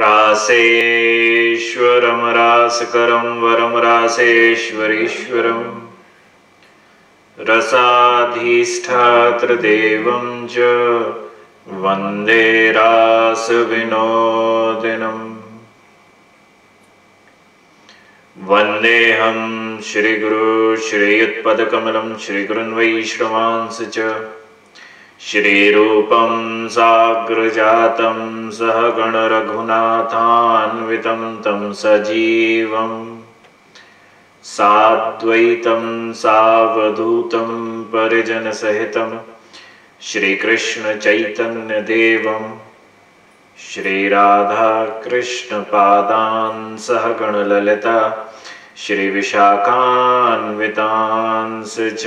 रासेश्वरं रासकरं वरं रासेश्वरीश्वरम् रसाधिष्ठात्रदेवं च वंदे रासविनोदिनम् वन्देऽहं श्रीगुरु श्रीयुत्पदकमलं श्रीगुरुन् वैष्णवांस च। श्रीरूपं साग्रजातं सह गणरघुनाथान्वितं तं सजीवम् साद्वैतं, सावधूतं, परिजनसहितं श्रीकृष्णचैतन्यदेवं। श्रीराधाकृष्णपादान् सह गणललिता, श्रीविशाखान्वितांस च।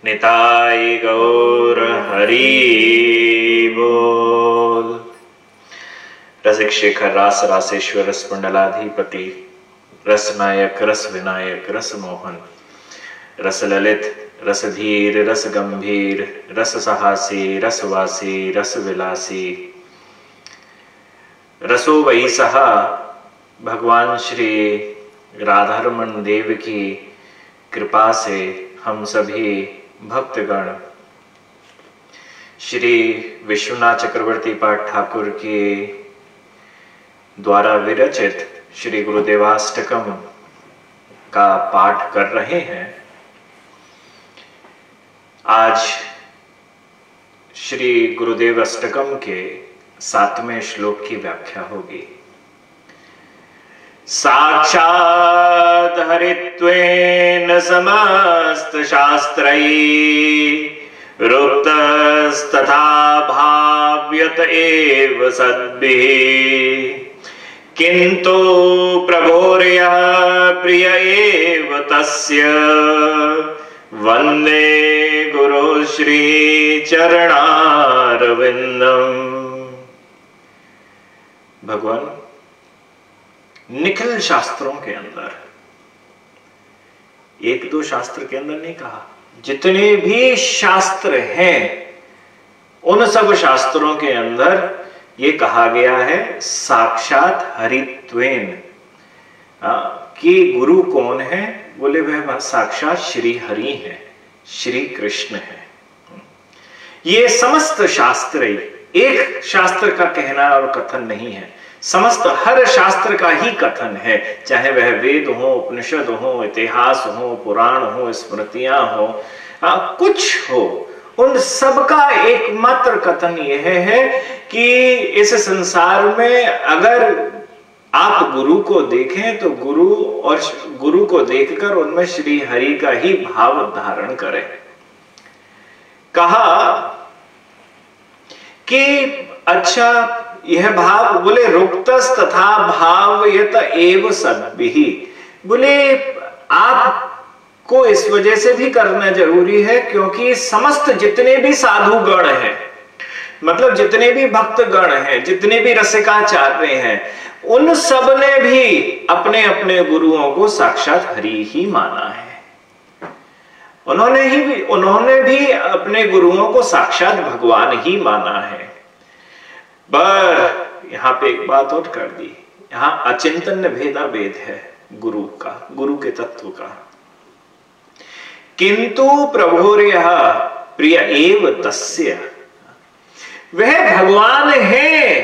निताय गौर हरि बोल। रसिक शेखर रास रासेश्वर रस मंडलाधिपति रस नायक रस विनायक रस मोहन रस ललित रस धीर रस गंभीर रस सहासी रसवासी रस विलासी रसो वही सहा भगवान श्री राधारमण देव की कृपा से हम सभी भक्तगण। श्री विश्वनाथ चक्रवर्ती पाठ ठाकुर के द्वारा विरचित श्री गुरुदेवाष्टकम का पाठ कर रहे हैं। आज श्री गुरुदेव अष्टकम के सातवें श्लोक की व्याख्या होगी। साक्षात् हरित्वेन समस्तशास्त्रैः रुक्तस्तथा भाव्यत एव सद्भिः। किन्तु प्रभोर्यः प्रिय एव तस्य। वंदे गुरु श्रीचरणारविन्दम् भगवान। निखिल शास्त्रों के अंदर। एक दो शास्त्र के अंदर नहीं कहा, जितने भी शास्त्र हैं, उन सब शास्त्रों के अंदर ये कहा गया है, साक्षात हरित्वेन। कि गुरु कौन है? बोले वह साक्षात श्री हरि है, श्री कृष्ण है। ये समस्त शास्त्र, एक शास्त्र का कहना और कथन नहीं है। समस्त हर शास्त्र का ही कथन है। चाहे वह वेद हो उपनिषद हो इतिहास हो पुराण हो स्मृतियाँ हो आ, कुछ हो उन सब का एकमात्र कथन यह है कि इस संसार में अगर आप गुरु को देखें तो गुरु और गुरु को देखकर उनमें श्री हरि का ही भाव धारण करें। कहा कि अच्छा यह भाव बोले रुक्तस तथा भाव यत एव सद्भि। बोले आप को इस वजह से भी करना ज़रूरी है क्योंकि समस्त जितने भी साधु गण हैं मतलब जितने भी भक्त गण हैं, जितने भी रसिकाचार्य हैं, उन सबने भी अपने अपने गुरुओं को साक्षात हरि ही माना है। उन्होंने ही भी, उन्होंने भी अपने गुरुओं को साक्षात भगवान ही माना है। पर यहाँ पे एक बात और कर दी। यहाँ अचिंतन भेदा भेद है गुरु का गुरु के तत्व का। किंतु प्रभुर्य प्रिय एव तस्य। वह भगवान है।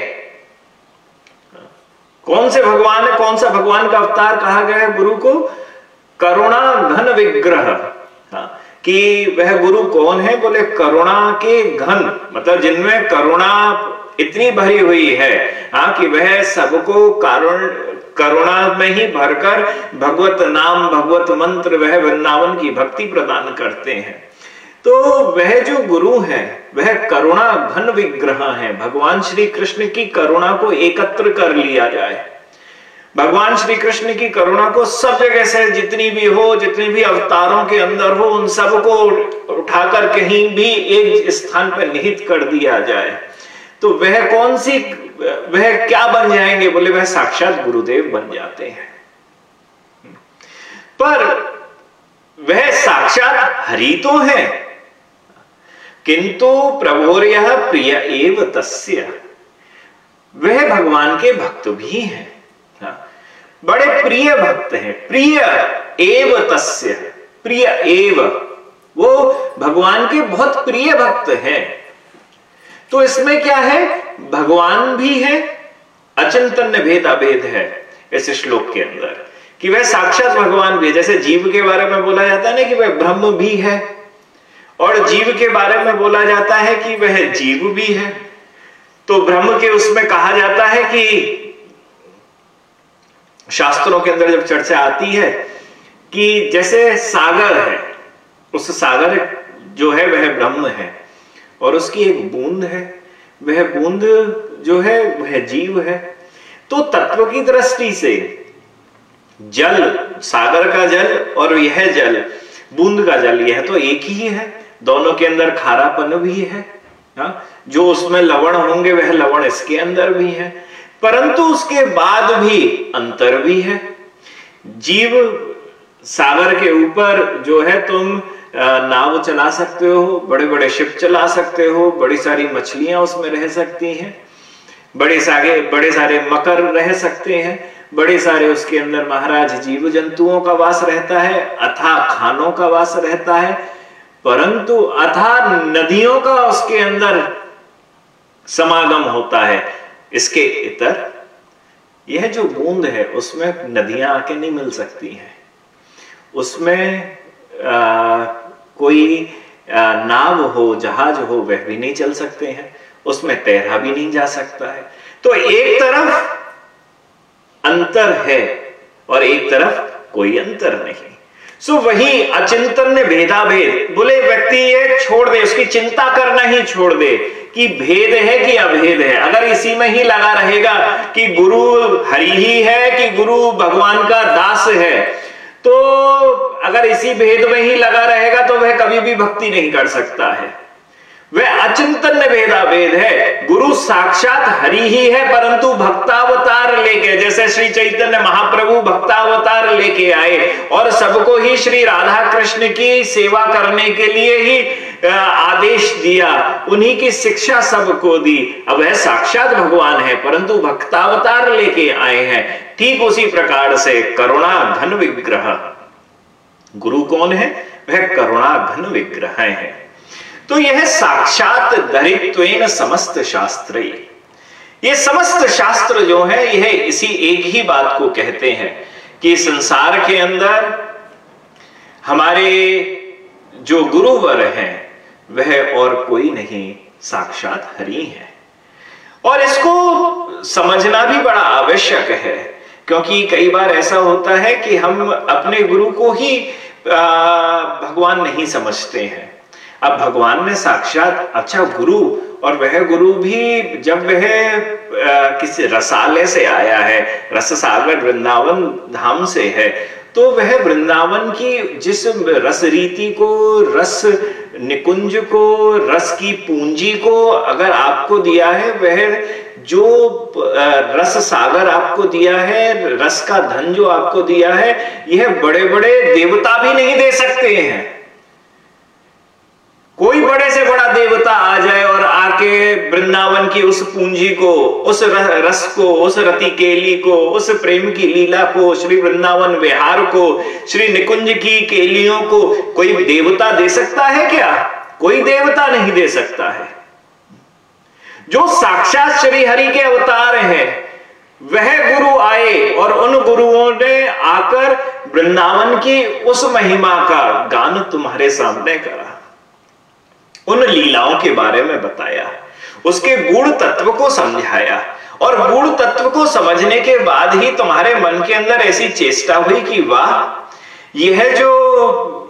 कौन से भगवान है? कौन सा भगवान का अवतार कहा गया है गुरु को? करुणा घन विग्रह। हाँ, कि वह गुरु कौन है? बोले करुणा के घन। मतलब जिनमें करुणा इतनी भरी हुई है। हाँ कि वह सबको कारण, करुणा में ही भरकर भगवत नाम, भगवत मंत्र, वह वृंदावन की भक्ति प्रदान करते हैं। तो वह जो गुरु है, वह करुणा घन विग्रह है। भगवान श्री कृष्ण की करुणा को एकत्र कर लिया जाए। भगवान श्री कृष्ण की करुणा को सब जगह से जितनी भी हो, जितनी भी अवतारों के अंदर हो, उन सबको उठाकर कहीं भी एक स्थान पर निहित कर दिया जाए। तो वह कौन सी, वह क्या बन जाएँगे? बोले, वह साक्षात गुरुदेव बन जाते हैं। पर वह साक्षात हरि तो है। किंतु प्रभोर्य प्रिय एव तस्य। वह भगवान के भक्त भी हैं। हाँ। बड़े प्रिय भक्त हैं। प्रिय एव तस्य। प्रिय एव। वो भगवान के बहुत प्रिय भक्त हैं। तो इसमें क्या है? भगवान भी है अचिंतन भेद अभेद है इस श्लोक के अंदर। कि वह साक्षात भगवान भी है। जैसे जीव के बारे में बोला जाता है ना कि वह ब्रह्म भी है, और जीव के बारे में बोला जाता है कि वह जीव भी है। तो ब्रह्म के उसमें कहा जाता है कि शास्त्रों के अंदर जब चर्चा आती है कि जैसे सागर है, उस सागर जो है वह ब्रह्म है। और उसकी एक बूंद है। वह बूंद जो है, वह जीव है। तो तत्व की दृष्टि से जल, सागर का जल और यह जल, बूंद का जल, यह तो एक ही है। दोनों के अंदर खारापन भी है, हा? जो उसमें लवण होंगे, वह लवण इसके अंदर भी है। परंतु उसके बाद भी अंतर भी है। जीव सागर के ऊपर जो है, तुम नाव चला सकते हो बड़े बड़े शिप चला सकते हो, बड़ी सारी मछलियाँ उसमें रह सकती हैं, बड़े सारे बड़े सारे मकर रह सकते हैं, बड़े सारे उसके अंदर महाराज जीव जंतुओं का वास रहता है, अथा खानों का वास रहता है, परंतु अथा नदियों का उसके अंदर समागम होता है। इसके इतर, यह जो बूंद है, उसमें नदियाँ आके नहीं मिल सकती हैं। उसमें कोई आ, नाव हो जहाज़ हो वह भी नहीं चल सकते हैं। उसमें तैरा भी नहीं जा सकता है। तो एक तरफ़ अंतर है और एक तरफ़ कोई अंतर नहीं। सो वही अचिंतन ने भेदा भेद बोले व्यक्ति ये छोड़ दे उसकी चिंता करना ही छोड़ दे कि भेद है कि अभेद है। अगर इसी में ही लगा रहेगा कि गुरु हरि ही है कि गुरु भगवान का दास है तो अगर इसी भेद में ही लगा रहेगा तो वह कभी भी भक्ति नहीं कर सकता है। वह अचिंतन भेदा भेद है। गुरु साक्षात हरि ही है, परंतु भक्तावतार लेके, जैसे श्री चैतन्य महाप्रभु भक्तावतार लेके आए, और सबको ही श्री राधा कृष्ण की सेवा करने के लिए ही आदेश दिया, उन्हीं की शिक्षा सबको दी। अब वह साक्षात भगवान है, परंतु भक्तावतार लेके आए हैं। ठीक उसी प्रकार से करुणा घन विग्रह। गुरु कौन है? वह करुणा घन विग्रह है। तो यह साक्षात धरित्व समस्त शास्त्र। ये समस्त शास्त्र जो है, यह इसी एक ही बात को कहते हैं कि संसार के अंदर हमारे जो गुरुवर हैं वह और कोई नहीं, साक्षात हरि है। और इसको समझना भी बड़ा आवश्यक है, क्योंकि कई बार ऐसा होता है कि हम अपने गुरु को ही भगवान नहीं समझते हैं। अब भगवान ने साक्षात अच्छा गुरु और वह गुरु भी जब वह किसी रसाले से आया है रस सागर वृंदावन धाम से है तो वह वृंदावन की जिस रस रीति को, रस निकुंज को, रस की पूंजी को अगर आपको दिया है, वह जो रस सागर आपको दिया है, रस का धन जो आपको दिया है, यह बड़े बड़े देवता भी नहीं दे सकते हैं। कोई बड़े से बड़ा देवता आ जाए और आके वृंदावन की उस पूंजी को, उस रस को, उस रति केली को, उस प्रेम की लीला को, श्री वृंदावन विहार को, श्री निकुंज की केलियों को कोई देवता दे सकता है क्या? कोई देवता नहीं दे सकता है। जो साक्षात श्री हरि के अवतार हैं, वह गुरु आए और उन गुरुओं ने आकर वृंदावन की उस महिमा का गान तुम्हारे सामने करा। उन लीलाओं के बारे में बताया। उसके गुण तत्व को समझाया और गुण तत्व को समझने के बाद ही तुम्हारे मन के अंदर ऐसी चेष्टा हुई कि वाह, यह जो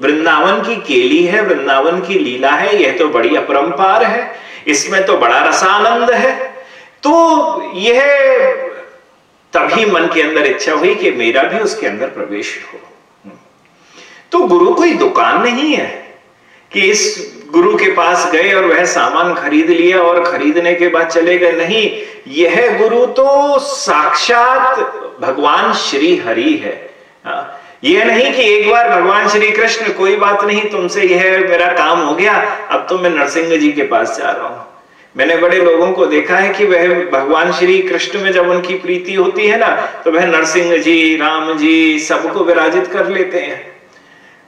वृंदावन की केली है, वृंदावन की लीला है, यह तो बड़ी अपरंपार है, इसमें तो बड़ा रसानंद है। तो यह तभी मन के अंदर इच्छा हुई कि मेरा भी उसके अंदर प्रवेश हो। तो गुरु कोई दुकान नहीं है। कि इस गुरु के पास गए और वह सामान खरीद लिया और खरीदने के बाद चले गए। नहीं यह गुरु तो साक्षात भगवान श्री हरि है। हाँ, यह नहीं कि एक बार भगवान श्री कृष्ण कोई बात नहीं तुमसे यह मेरा काम हो गया अब तो मैं नरसिंह जी के पास जा रहा हूँ। मैंने बड़े लोगों को देखा है कि वह भगवान श्री कृष्ण में जब उनकी प्रीति होती है ना तो वह नरसिंह जी राम जी सबको विराजित कर लेते हैं।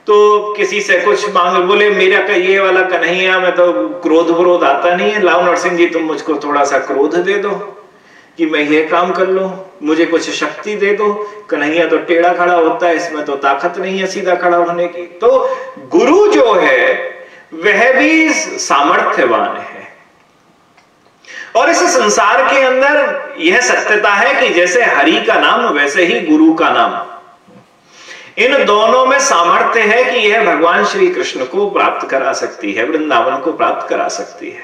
तो किसी से कुछ मांग बोले, मेरा का ये वाला कन्हैया मैं तो क्रोध विरोध आता नहीं है। लाओ नरसिंह जी, तुम मुझको थोड़ा सा क्रोध दे दो कि मैं ये काम कर लू। मुझे कुछ शक्ति दे दो। कन्हैया तो टेढ़ा खड़ा होता है, इसमें तो ताकत नहीं है सीधा खड़ा होने की। तो गुरु जो है, वह भी सामर्थ्यवान है। और इस संसार के अंदर यह सत्यता है कि जैसे हरि का नाम, वैसे ही गुरु का नाम। इन दोनों में सामर्थ्य है कि यह भगवान श्री कृष्ण को प्राप्त करा सकती है, वृंदावन को प्राप्त करा सकती है।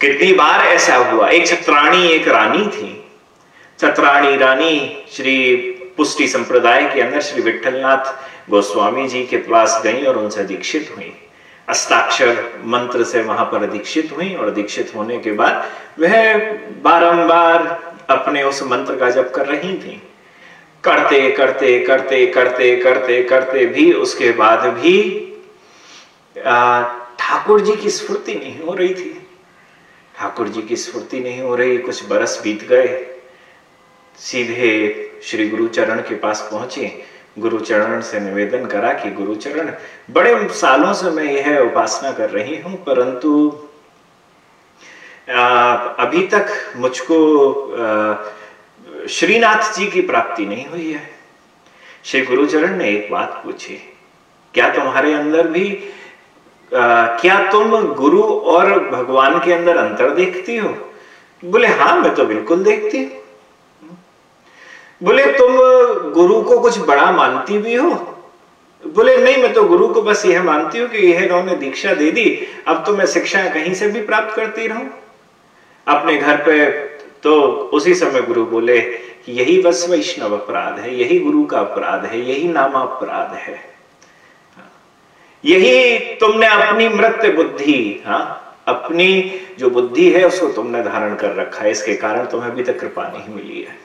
कितनी बार ऐसा हुआ? एक छत्राणी, एक रानी थी। छत्राणी रानी श्री पुष्टि संप्रदाय के अंदर श्री विठलनाथ गोस्वामी जी के पास गई और उनसे दीक्षित हुई। अस्ताक्षर मंत्र से वहाँ पर दीक्षित हुई और दीक्षित होने के बाद वह बारंबार अपने उस मंत्र का जप कर रही थी। करते करते करते करते करते करते भी उसके बाद भी ठाकुर जी की स्फूर्ति नहीं हो रही थी। ठाकुर जी की स्फूर्ति नहीं हो रही, कुछ बरस बीत गए। सीधे श्री गुरु चरण के पास पहुँचे। गुरु चरण से निवेदन करा कि गुरु चरण बड़े सालों से मैं यह उपासना कर रही हूँ, परंतु अभी तक मुझको श्रीनाथ जी की प्राप्ति नहीं हुई है। श्री गुरुचरण ने एक बात पूछी क्या तुम्हारे अंदर भी आ, क्या तुम गुरु और भगवान के अंदर अंतर देखती हो? बोले हाँ मैं तो बिल्कुल देखती बोले तुम गुरु को कुछ बड़ा मानती भी हो? बोले नहीं मैं तो गुरु को बस यह मानती हूँ कि यह इन्होंने दीक्षा दे दी अब तो मैं शिक्षा कहीं से भी प्राप्त करती रहूँ। अपने घर पे तो उसी समय गुरु बोले कि यही बस वैष्णव अपराध है, यही गुरु का अपराध है, यही नाम अपराध है। यही तुमने अपनी मृत बुद्धि हाँ अपनी जो बुद्धि है उसको तुमने धारण कर रखा है, इसके कारण तुम्हें अभी तक कृपा नहीं मिली है।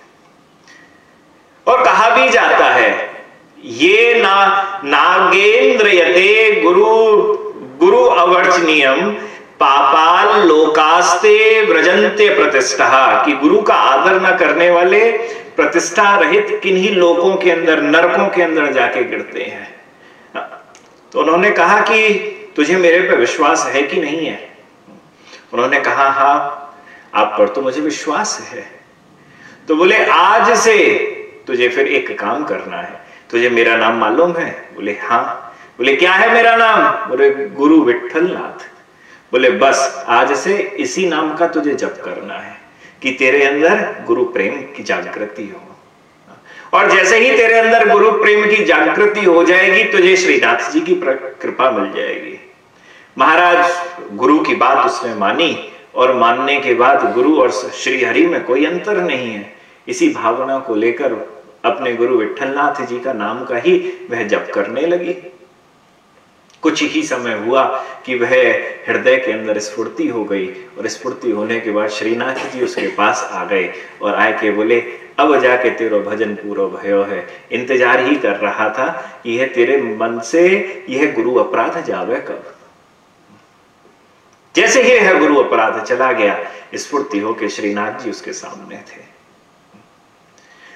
और कहा भी जाता है, ये ना नागेंद्र यते गुरु गुरु अवर्चनीयम पापाल लोकास्ते व्रजंते प्रतिष्ठा, कि गुरु का आदर न करने वाले प्रतिष्ठा रहित किन्हीं लोगों के अंदर, नरकों के अंदर जाके गिरते हैं। तो उन्होंने कहा कि तुझे मेरे पे विश्वास है कि नहीं है? उन्होंने कहा, हा, आप पर तो मुझे विश्वास है। तो बोले, आज से तुझे फिर एक काम करना है। तुझे मेरा नाम मालूम है? बोले हाँ। बोले, क्या है मेरा नाम? बोले, गुरु विठल नाथ बोले, बस, आज से इसी नाम का तुझे जप करना है कि तेरे अंदर गुरु प्रेम की जागृति हो। और जैसे ही तेरे अंदर गुरु प्रेम की जागृति हो जाएगी, तुझे श्रीनाथ जी की कृपा मिल जाएगी। महाराज, गुरु की बात उसने मानी और मानने के बाद गुरु और श्री हरि में कोई अंतर नहीं है। इसी भावना को लेकर अपने गुरु विठलनाथ जी का नाम का ही वह जप करने लगी। कुछ ही समय हुआ कि वह हृदय के अंदर स्फूर्ति हो गई और स्फूर्ति होने के बाद श्रीनाथ जी उसके पास आ गए और आए के बोले, अब जाके तेरो भजन पूरो भयो है। इंतज़ार ही कर रहा था कि यह तेरे मन से यह गुरु अपराध जावे कब? जैसे ही यह गुरु अपराध चला गया, स्फूर्ति होके श्रीनाथ जी उसके सामने थे।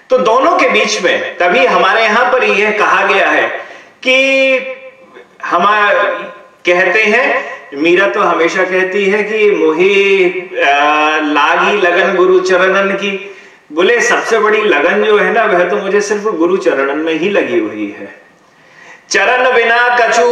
तो दोनों के बीच में तभी हमारे यहाँ पर यह कहा गया है कि हम कहते हैं, मीरा तो हमेशा कहती है कि मोही लागी लगन गुरु चरणन की। बोले, सबसे बड़ी लगन जो है ना, वह तो मुझे सिर्फ़ गुरु चरणन में ही लगी हुई है। चरण बिना कछु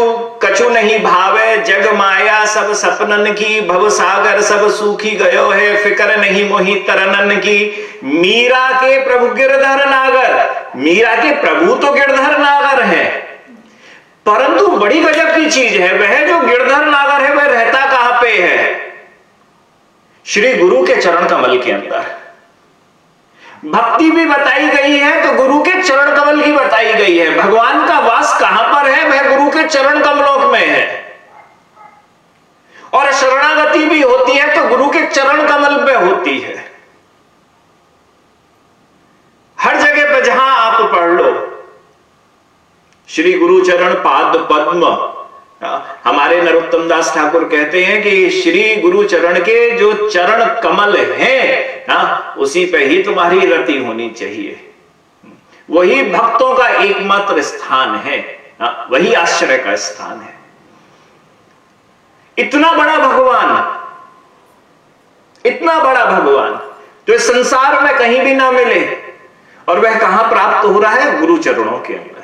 कछु नहीं भावे, जग माया सब सपनन की, भव सागर सब सूखी गयो है, फिकर नहीं मोही तरनन की। मीरा के प्रभु गिरधर नागर, मीरा के प्रभु तो गिरधर नागर है। परंतु बड़ी गजब की चीज़ है, वह जो गिरधर नागर है, वह रहता कहाँ पे है? श्री गुरु के चरण कमल के अंदर। भक्ति भी बताई गई है तो गुरु के चरण कमल की बताई गई है। भगवान का वास कहाँ पर है, वह गुरु के चरण कमलोक में है। और शरणागति भी होती है तो गुरु के चरण कमल में होती है हर जगह पर जहाँ आप पढ़ लो श्री गुरु चरण पाद पद्म। हाँ, हमारे नरोत्तम दास ठाकुर कहते हैं कि श्री गुरु चरण के जो चरण कमल हैं हाँ, उसी पे ही तुम्हारी रति होनी चाहिए। वही भक्तों का एकमात्र स्थान है हाँ, वही आश्चर्य का स्थान है। इतना बड़ा भगवान इतना बड़ा भगवान जो संसार में कहीं भी ना मिले और वह कहाँ प्राप्त हो रहा है? गुरु चरणों के अंदर।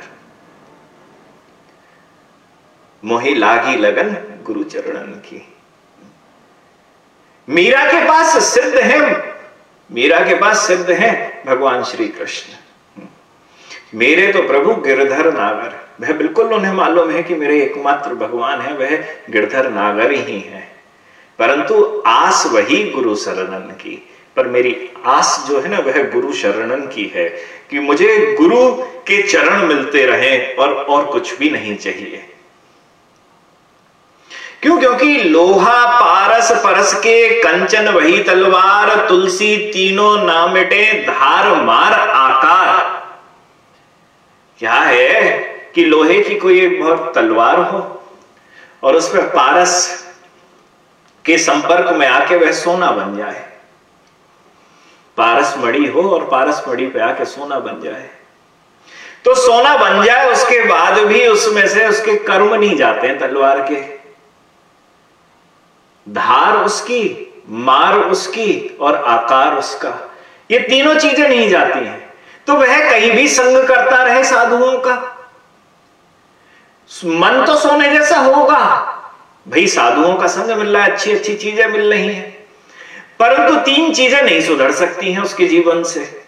मोही लागी लगन गुरु चरणन की। मीरा के पास सिद्ध है। मीरा के पास सिद्ध है भगवान श्री कृष्ण। मेरे तो प्रभु गिरधर नागर। वह बिल्कुल उन्हें मालूम है कि मेरे एकमात्र भगवान है, वह गिरधर नागर ही है। परंतु आस वही गुरु शरणन की। पर मेरी आस जो है ना, वह गुरु शरणन की है कि मुझे गुरु के चरण मिलते रहे और और कुछ भी नहीं चाहिए। क्यों? क्योंकि लोहा, पारस, परस के कंचन, वही तलवार, तुलसी, तीनों ना मिटे धार, मार, आकार। क्या है कि लोहे की कोई एक बहुत तलवार हो? और उस पर पारस के संपर्क में आके वह सोना बन जाए। पारस मड़ी हो और पारस मड़ी पे आके सोना बन जाए। तो सोना बन जाए, उसके बाद भी उसमें से उसके कर्म नहीं जाते हैं तलवार के। धार उसकी, मार उसकी और आकार उसका। ये तीनों चीज़ें नहीं जाती हैं। तो वह कहीं भी संग करता रहे साधुओं का। मन तो सोने जैसा होगा। भाई, साधुओं का संग मिल रहा है अच्छी अच्छी चीज़ें मिल रही हैं। परंतु तीन चीज़ें नहीं सुधर सकती हैं उसके जीवन से।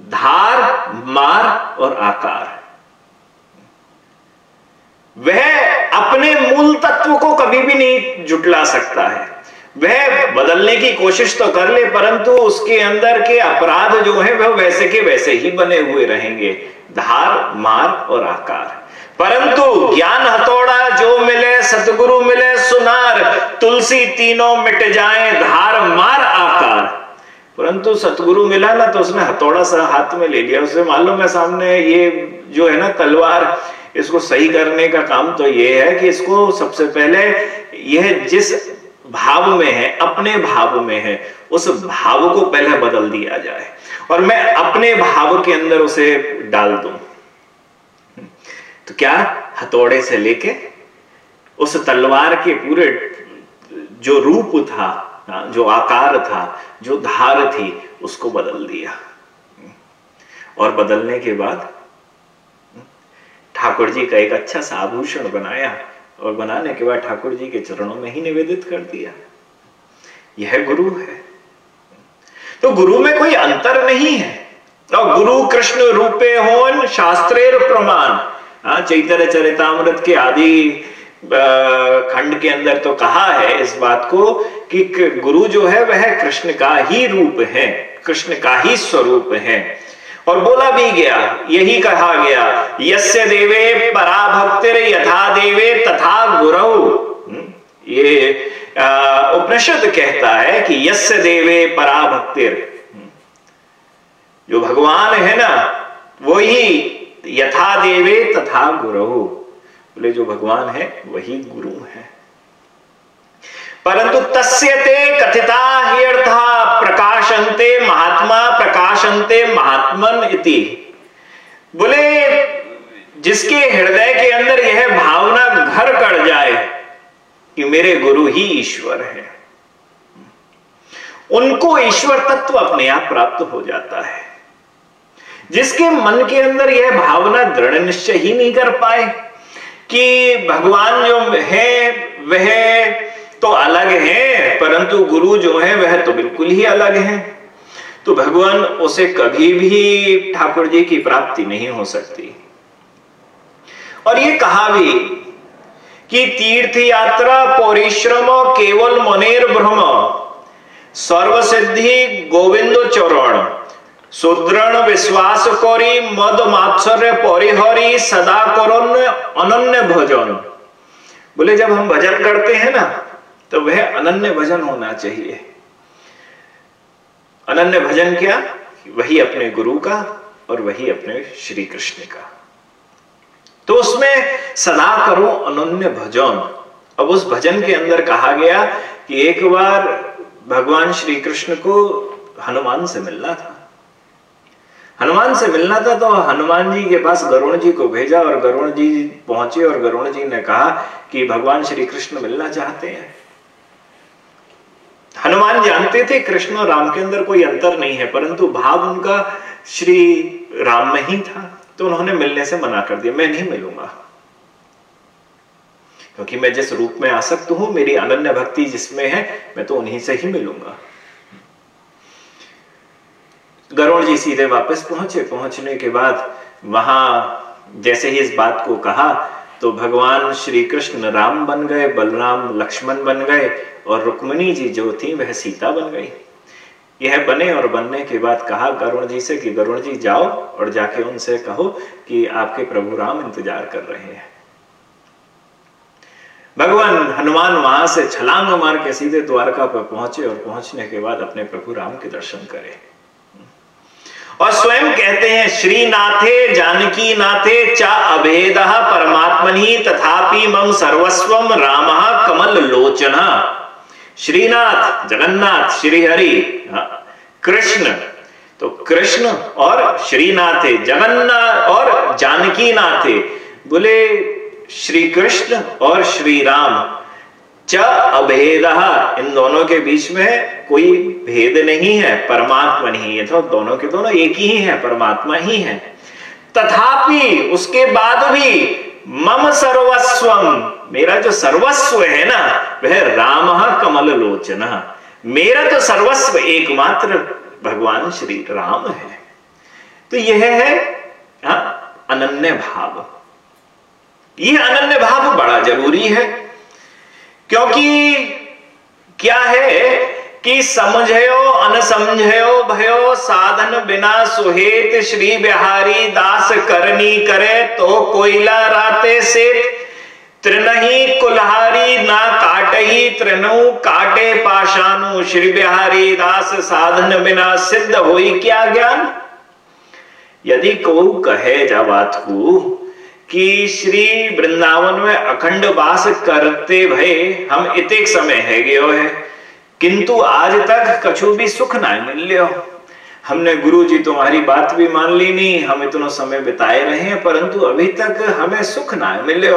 धार, मार और आकार। वह अपने मूल तत्व को कभी भी नहीं जुटला सकता है। वह बदलने की कोशिश तो कर ले, परंतु उसके अंदर के अपराध जो है, वह वैसे के वैसे ही बने हुए रहेंगे। धार, मार और आकार। परंतु ज्ञान हथौड़ा जो मिले, सतगुरु मिले, सुनार, तुलसी तीनों मिट जाए, धार, मार, आकार। परंतु सतगुरु मिला ना तो उसने हथौड़ा सा हाथ में ले लिया। उसे मालूम है सामने ये जो है ना, तलवार इसको सही करने का काम तो ये है कि इसको सबसे पहले यह जिस भाव में है, अपने भाव में है, उस भाव को पहले बदल दिया जाए। और मैं अपने भाव के अंदर उसे डाल दूँ। तो क्या हथौड़े से लेके उस तलवार के पूरे जो रूप था, जो आकार था, जो धार थी, उसको बदल दिया। और बदलने के बाद ठाकुर जी का एक अच्छा सा आभूषण बनाया और बनाने के बाद ठाकुर जी के चरणों में ही निवेदित कर दिया। यह गुरु है। तो गुरु में कोई अंतर नहीं है। और गुरु कृष्ण रूपे होन शास्त्रेर प्रमाण। हाँ, चैतन्य चरितमृत के आदि खंड के अंदर तो कहा है इस बात को कि गुरु जो है वह कृष्ण का ही रूप है कृष्ण का ही स्वरूप है। और बोला भी गया यही कहा गया यस्य देवे पराभक्तिर यथा देवे तथा गुरु। हम्म, ये उपनिषद कहता है कि यस्य देवे पराभक्तिर। हम्म, जो भगवान है ना वही यथा देवे तथा गुरु। बोले जो भगवान है वही गुरु है। परंतु तस्यते कथिता ही अर्था प्रकाशनते महात्मा, प्रकाशनते महात्मन इति। बोले, जिसके हृदय के अंदर यह भावना घर कर जाए कि मेरे गुरु ही ईश्वर है। उनको ईश्वर तत्व अपने आप प्राप्त हो जाता है। जिसके मन के अंदर यह भावना दृढ़ निश्चय ही नहीं कर पाए कि भगवान जो है, वह तो अलग है, परंतु गुरु जो है, वह तो बिल्कुल ही अलग है। तो भगवान उसे कभी भी ठाकुर जी की प्राप्ति नहीं हो सकती। और ये कहा भी कि तीर्थ यात्रा परिश्रम केवल मनेर भ्रम सर्वसिद्धि गोविंद चरण, सुदृढ़ विश्वास करी मद मात्सर्य परिहरी सदा करन अनन्य भजन। बोले, जब हम भजन करते हैं ना तो वह अनन्य भजन होना चाहिए। अनन्य भजन क्या? वही अपने गुरु का और वही अपने श्री कृष्ण का। तो उसमें सदा करो अनन्य भजन। अब उस भजन के अंदर कहा गया कि एक बार भगवान श्री कृष्ण को हनुमान से मिलना था। हनुमान से मिलना था तो हनुमान जी के पास गरुण जी को भेजा और गरुण जी पहुँचे और गरुण जी ने कहा कि भगवान श्री कृष्ण मिलना चाहते हैं। हनुमान जानते थे कृष्ण और राम के अंदर कोई अंतर नहीं है, परंतु भाव उनका श्री राम में ही था तो उन्होंने मिलने से मना कर दिया, मैं नहीं मिलूँगा। क्योंकि मैं जिस रूप में आ आसक्त हूँ, मेरी अनन्य भक्ति जिसमें है, मैं तो उन्हीं से ही मिलूँगा। गरुड़ जी सीधे वापस पहुँचे। पहुँचने के बाद वहाँ जैसे ही इस बात को कहा तो भगवान श्री कृष्ण राम बन गए, बलराम लक्ष्मण बन गए और रुक्मणी जी जो थी, वह सीता बन गई। यह बने और बनने के बाद कहा गरुण जी से कि गरुण जी जाओ और जाके उनसे कहो कि आपके प्रभु राम इंतज़ार कर रहे हैं। भगवान हनुमान वहाँ से छलांग मार के सीधे द्वारका पर पहुँचे और पहुँचने के बाद अपने प्रभु राम के दर्शन करे। और स्वयं कहते हैं श्री नाथे जानकी नाथे चा अभेद परमात्मनि तथापि मम सर्वस्वम राम कमल लोचना श्रीनाथ जगन्नाथ श्री हरि हाँ, कृष्ण। तो कृष्ण और श्रीनाथे जगन्नाथ और जानकी नाथे बोले श्री कृष्ण और श्री राम। च अभेद। इन दोनों के बीच में कोई भेद नहीं है परमात्मा नहीं है। तो दोनों के दोनों एक ही है परमात्मा ही है। तथापि उसके बाद भी मम सर्वस्वम मेरा जो सर्वस्व है ना वह राम कमल लोचन मेरा तो सर्वस्व एकमात्र भगवान श्री राम है। तो यह है हाँ, अनन्य भाव। यह अनन्य भाव बड़ा ज़रूरी है। क्योंकि क्या है कि समझयो अनसमझयो भयो साधन बिना सुहेत श्री बिहारी दास करनी करे तो कोयला राते से त्रिनही कुल्हारी ना काटही त्रिनु काटे पाशानु श्री बिहारी दास साधन बिना सिद्ध हुई क्या ज्ञान? यदि को कहे जा बात को श्री वृंदावन में अखंड वास करते भय हम इतने समय है गयो है किंतु आज तक कछु भी सुख ना मिल लियो हमने गुरु जी तुम्हारी बात भी मान ली नहीं, हम इतना समय बिताए रहे हैं, परंतु अभी तक हमें सुख ना मिले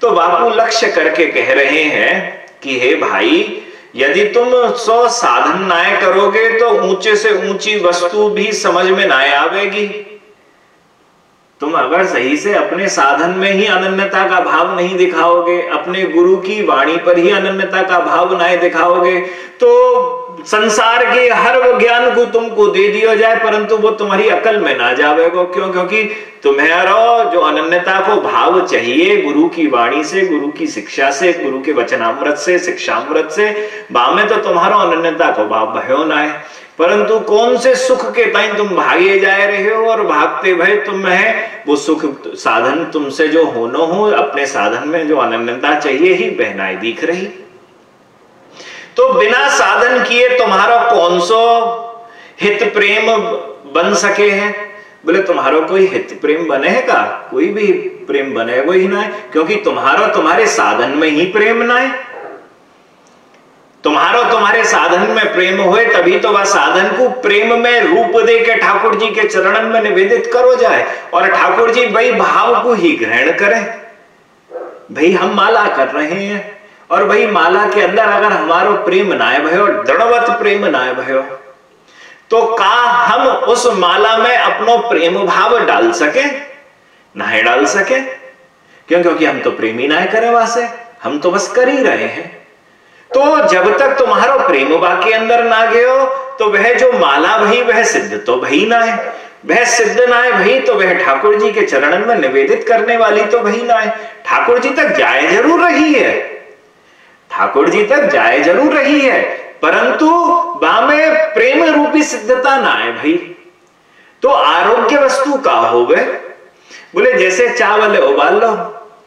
तो बापू लक्ष्य करके कह रहे हैं कि हे भाई, यदि तुम सौ साधन ना करोगे तो ऊँचे से ऊँची वस्तु भी समझ में ना आवेगी। तुम अगर सही से अपने साधन में ही अनन्यता का भाव नहीं दिखाओगे, अपने गुरु की वाणी पर ही अनन्यता का भाव नहीं दिखाओगे तो संसार के हर वो ज्ञान को तुमको दे दिया जाए, परंतु वो तुम्हारी अकल में ना जावेगो। क्यों? क्योंकि तुम्हारा जो अनन्यता को भाव चाहिए, गुरु की वाणी से, गुरु की शिक्षा से, गुरु के वचनामृत से, शिक्षामृत से, बामे तो तुम्हारा अनन्यता को भाव भयो ना है। परंतु कौन से सुख के टाइम तुम भागे जा रहे हो और भागते भय तुम है? वो सुख साधन तुमसे जो होनो हो, अपने साधन में जो अनन्यता चाहिए ही बहनाई दिख रही। तो बिना साधन किए तुम्हारा कौन सो हित प्रेम बन सके हैं? बोले, तुम्हारा कोई हित प्रेम बनेगा कोई भी प्रेम बनेगा ही ना है, क्योंकि तुम्हारा तुम्हारे साधन में ही प्रेम ना है। तुम्हारो तुम्हारे साधन में प्रेम हुए, तभी तो वह साधन को प्रेम में रूप दे के ठाकुर जी के चरणन में निवेदित करो जाए और ठाकुर जी भाई भाव को ही ग्रहण करें। भाई हम माला कर रहे हैं और भाई माला के अंदर अगर हमारो प्रेम नाय भयो, दृढ़वत प्रेम नाय भयो तो का हम उस माला में अपनो प्रेम भाव डाल सके? ना डाल सके? क्यों? क्योंकि हम तो प्रेमी ना करे वासे, हम तो बस कर ही रहे हैं। तो जब तक तुम्हारा प्रेम के अंदर ना गयो तो वह जो माला भई वह सिद्ध तो भई ना है। वह सिद्ध ना है भई तो वह ठाकुर जी के चरणन में निवेदित करने वाली तो भई ना है। ठाकुर जी तक जाए ज़रूर रही है। ठाकुर जी तक जाए ज़रूर रही है, परंतु बामे प्रेम रूपी सिद्धता ना है भाई। तो आरोग्य वस्तु का हो गए बोले, जैसे चावल उबाल लो।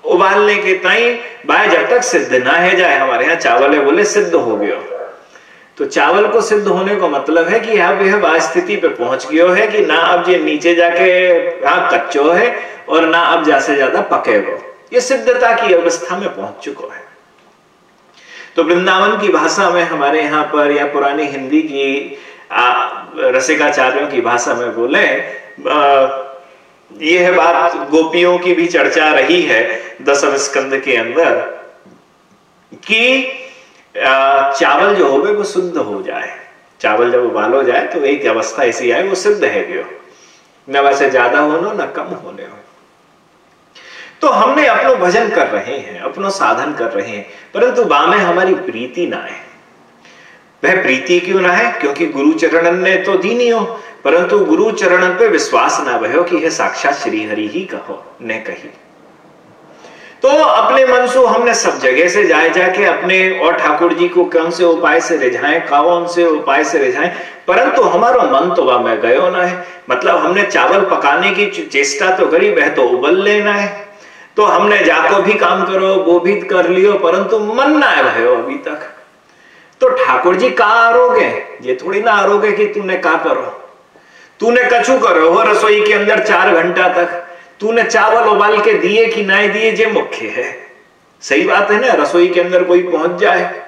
उबालने के ताई बाय जब तक सिद्ध ना है जाए। हमारे यहाँ चावल है, बोले सिद्ध हो गयो। तो चावल को सिद्ध होने का मतलब है कि अब यह स्थिति पे पहुँच गयो है कि ना अब ये नीचे जाके हाँ कच्चो है और ना अब ज़्यादा ज़्यादा पके वो। ये सिद्धता की अवस्था में पहुँच चुको है। तो वृंदावन की भाषा में हमारे यहाँ पर या पुरानी हिंदी की रसिकाचार्यों की भाषा में बोले यह बात गोपियों की भी चर्चा रही है दसम स्कंद के अंदर कि चावल जो हो वो शुद्ध हो जाए। चावल जब उबाल हो जाए तो एक अवस्था ऐसी आए, वो सिद्ध है गयो न वैसे ज़्यादा होनो न कम होने हो। तो हमने अपनो भजन कर रहे हैं, अपनो साधन कर रहे हैं, परंतु बामे हमारी प्रीति ना है। वह प्रीति क्यों ना है? क्योंकि गुरु चरणन ने तो दी नहीं हो। परंतु गुरु चरणन पे विश्वास ना भयो कि यह साक्षात श्री हरि ही कहो, ने कही। तो अपने मन से हमने सब जगह से जाए जाके अपने और ठाकुर जी को कौन से उपाय से रिझाए, कौन से उपाय से रिझाए? परंतु हमारा मन तो वह में गयो ना है। मतलब हमने चावल पकाने की चेष्टा तो करी, वह तो उबल लेना है। तो हमने जाको भी काम करो, वो भी कर लियो, परंतु मन ना भयो अभी तक। तो ठाकुर जी का आरोगे ये थोड़ी ना आरोगे कि तूने का करो? तूने कछु करो? हो रसोई के अंदर चार घंटा तक। तूने चावल उबाल के दिए कि ना दिए जे मुख्य है। सही बात है ना? रसोई के अंदर कोई पहुँच जाए।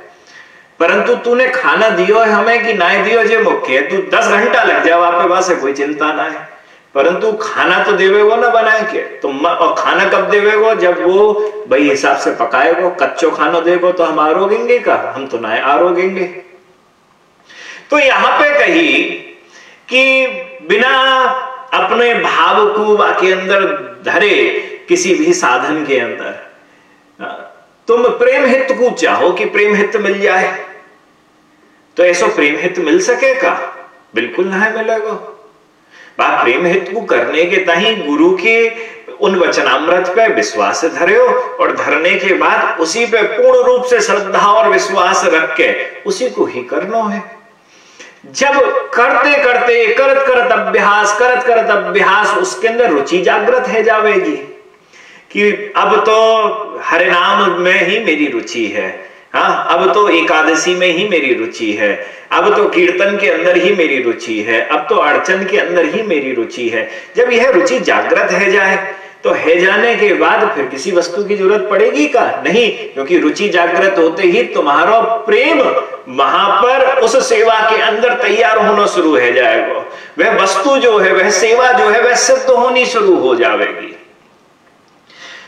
परंतु तूने खाना दियो है हमें कि ना दियो जे मुख्य है। तू दस घंटा लग जाए आपके पास है कोई चिंता ना है परंतु खाना तो देवेगो ना बनाए के। तो और खाना कब देवेगो जब वो भाई हिसाब से पकाएगो कच्चो खाना देगो तो हम आरोगेंगे का? हम तो ना आरोगेंगे। तो यहाँ पे कही कि बिना अपने भाव को के अंदर धरे किसी भी साधन के अंदर तुम प्रेम हित को चाहो कि प्रेम हित मिल जाए। तो ऐसा प्रेम हित मिल सकेगा बिल्कुल ना मिलेगा। बात प्रेम हेतु करने के तही गुरु के उन वचनामृत पे विश्वास धरे और धरने के बाद उसी पे पूर्ण रूप से श्रद्धा और विश्वास रख के उसी को ही करना है। जब करते करते करत करत अभ्यास करत करत अभ्यास, उसके अंदर रुचि जागृत है जावेगी कि अब तो हरे नाम में ही मेरी रुचि है। हाँ अब तो एकादशी में ही मेरी रुचि है। अब तो कीर्तन के अंदर ही मेरी रुचि है। अब तो अड़चन के अंदर ही मेरी रुचि है। जब यह रुचि जागृत है जाए तो है जाने के बाद फिर किसी वस्तु की ज़रूरत पड़ेगी का? नहीं, क्योंकि रुचि जागृत होते ही तुम्हारा प्रेम वहाँ पर उस सेवा के अंदर तैयार होना शुरू है जाएगा। वह वस्तु जो है, वह सेवा जो है, वह सिद्ध होनी शुरू हो जाएगी।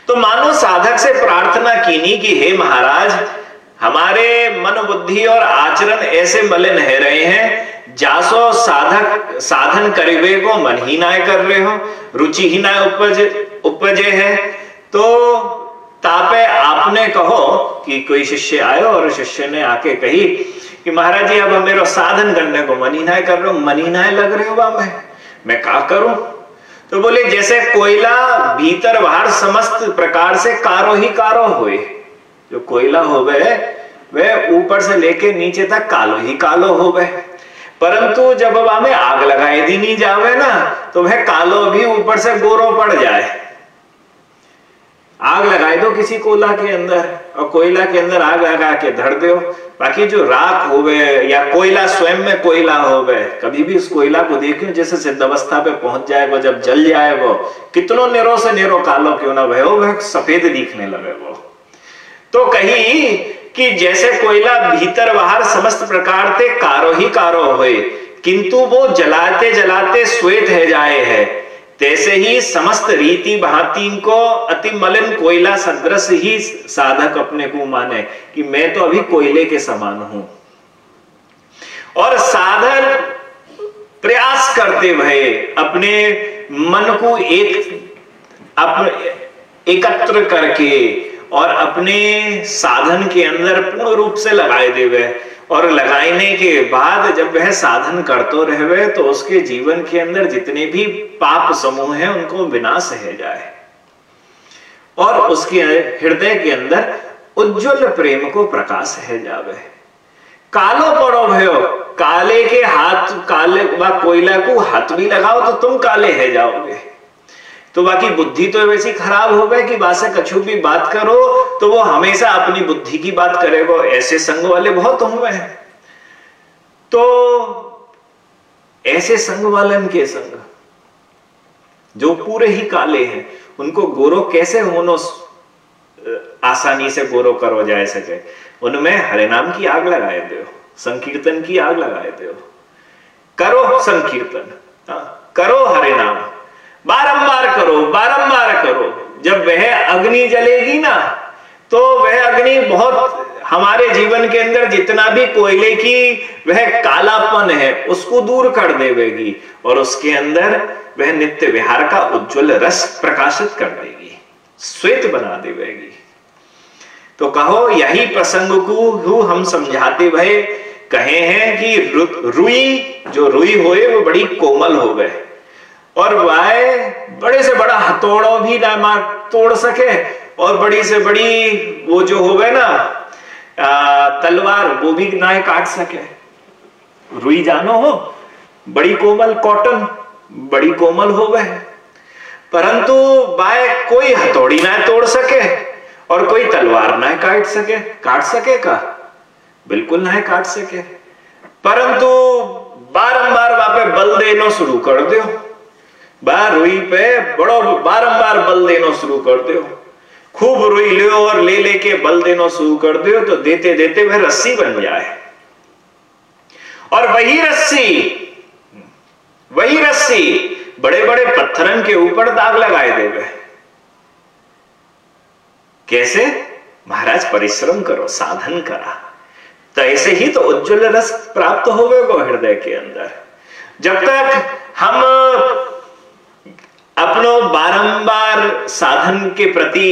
तो मानो साधक से प्रार्थना कीनी कि, हे महाराज हमारे मन बुद्धि और आचरण ऐसे मलिन है रहे हैं, जासो साधक, साधन करीबे को मन ही ना कर रहे हो, रुचि ही ना उपज, उपजे है। तो तापे आपने कहो कि कोई शिष्य आयो और शिष्य ने आके कही कि महाराज जी, अब मेरा साधन करने को मन ही ना कर रहे हो, मनी ना लग रहे हो बा मैं मैं क्या करूँ? तो बोले, जैसे कोयला भीतर बाहर समस्त प्रकार से कारो ही कारो हुए। जो कोयला हो गए वह ऊपर से लेके नीचे तक कालो ही कालो हो गए परंतु जब अब हमें आग लगाए दी नहीं जावे ना तो वह कालो भी ऊपर से गोरो पड़ जाए। आग लगाए दो किसी कोयला के अंदर, और कोयला के अंदर आग लगा के धर दो। बाकी जो राख हो गए या कोयला स्वयं में कोयला हो गए कभी भी उस कोयला को देखो जैसे सिद्ध अवस्था पे पहुँच जाए वो, जब जल जाए वो, कितनों नेरो से नेरो कालो क्यों ना वह सफ़ेद दिखने लगे वो। तो कही कि जैसे कोयला भीतर बाहर समस्त प्रकार से कारो ही कारो हुए, किंतु वो जलाते जलाते श्वेत है जाए है। तैसे ही समस्त रीति भांति को अति मलिन कोयला सदृश ही साधक अपने को माने कि मैं तो अभी कोयले के समान हूँ। और साधन प्रयास करते भय, अपने मन को एक, अपने एकत्र करके और अपने साधन के अंदर पूर्ण रूप से लगाए देवे। और लगाने के बाद जब वह साधन करते रहे तो उसके जीवन के अंदर जितने भी पाप समूह हैं, उनको विनाश है जाए। और उसके हृदय के अंदर उज्जवल प्रेम को प्रकाश है जावे। कालो पड़ो भयो, काले के हाथ, काले व कोयला को हाथ भी लगाओ तो तुम काले है जाओगे। तो बाकी बुद्धि तो वैसी खराब हो गए कि बासे कछु भी बात करो तो वो हमेशा अपनी बुद्धि की बात करेगा ऐसे संग वाले बहुत हुए हैं तो ऐसे संग वाले के संग? जो पूरे ही काले हैं उनको गोरो कैसे होनो आसानी से गोरो करो जाए सके? उनमें हरे नाम की आग लगाए दो संकीर्तन की आग लगाए दो। करो संकीर्तन। हाँ, करो हरे नाम बारंबार करो बारंबार करो। जब वह अग्नि जलेगी ना तो वह अग्नि बहुत हमारे जीवन के अंदर जितना भी कोयले की वह कालापन है उसको दूर कर देगी और उसके अंदर वह नित्य विहार का उज्जवल रस प्रकाशित कर देगी श्वेत बना देगी तो कहो यही प्रसंग को हम समझाते भय कहे हैं कि रु, रुई जो रुई होए वो बड़ी कोमल हो गए। और वह बड़े से बड़ा हथौड़ो भी ना मार, तोड़ सके। और बड़ी से बड़ी वो जो हो गए ना तलवार, वो भी ना काट सके। रुई जानो हो, बड़ी कोमल कॉटन, बड़ी कोमल हो गए। परंतु बाय कोई हथौड़ी ना तोड़ सके और कोई तलवार ना काट सके। काट सके का? बिल्कुल ना काट सके। परंतु बारंबार वहाँ बल देना शुरू कर दो। बार रुई पे बड़ो बारंबार बल देना शुरू कर दो खूब रुई लो और ले लेके बल देना शुरू कर दो तो देते देते वह रस्सी बन जाए। और वही रस्सी वही रस्सी बड़े बड़े पत्थरन के ऊपर दाग लगाए देवे। कैसे? महाराज परिश्रम करो, साधन करा। तो ऐसे ही तो उज्जवल रस प्राप्त हो गए हृदय के अंदर। जब तक हम अपनो बारंबार साधन के प्रति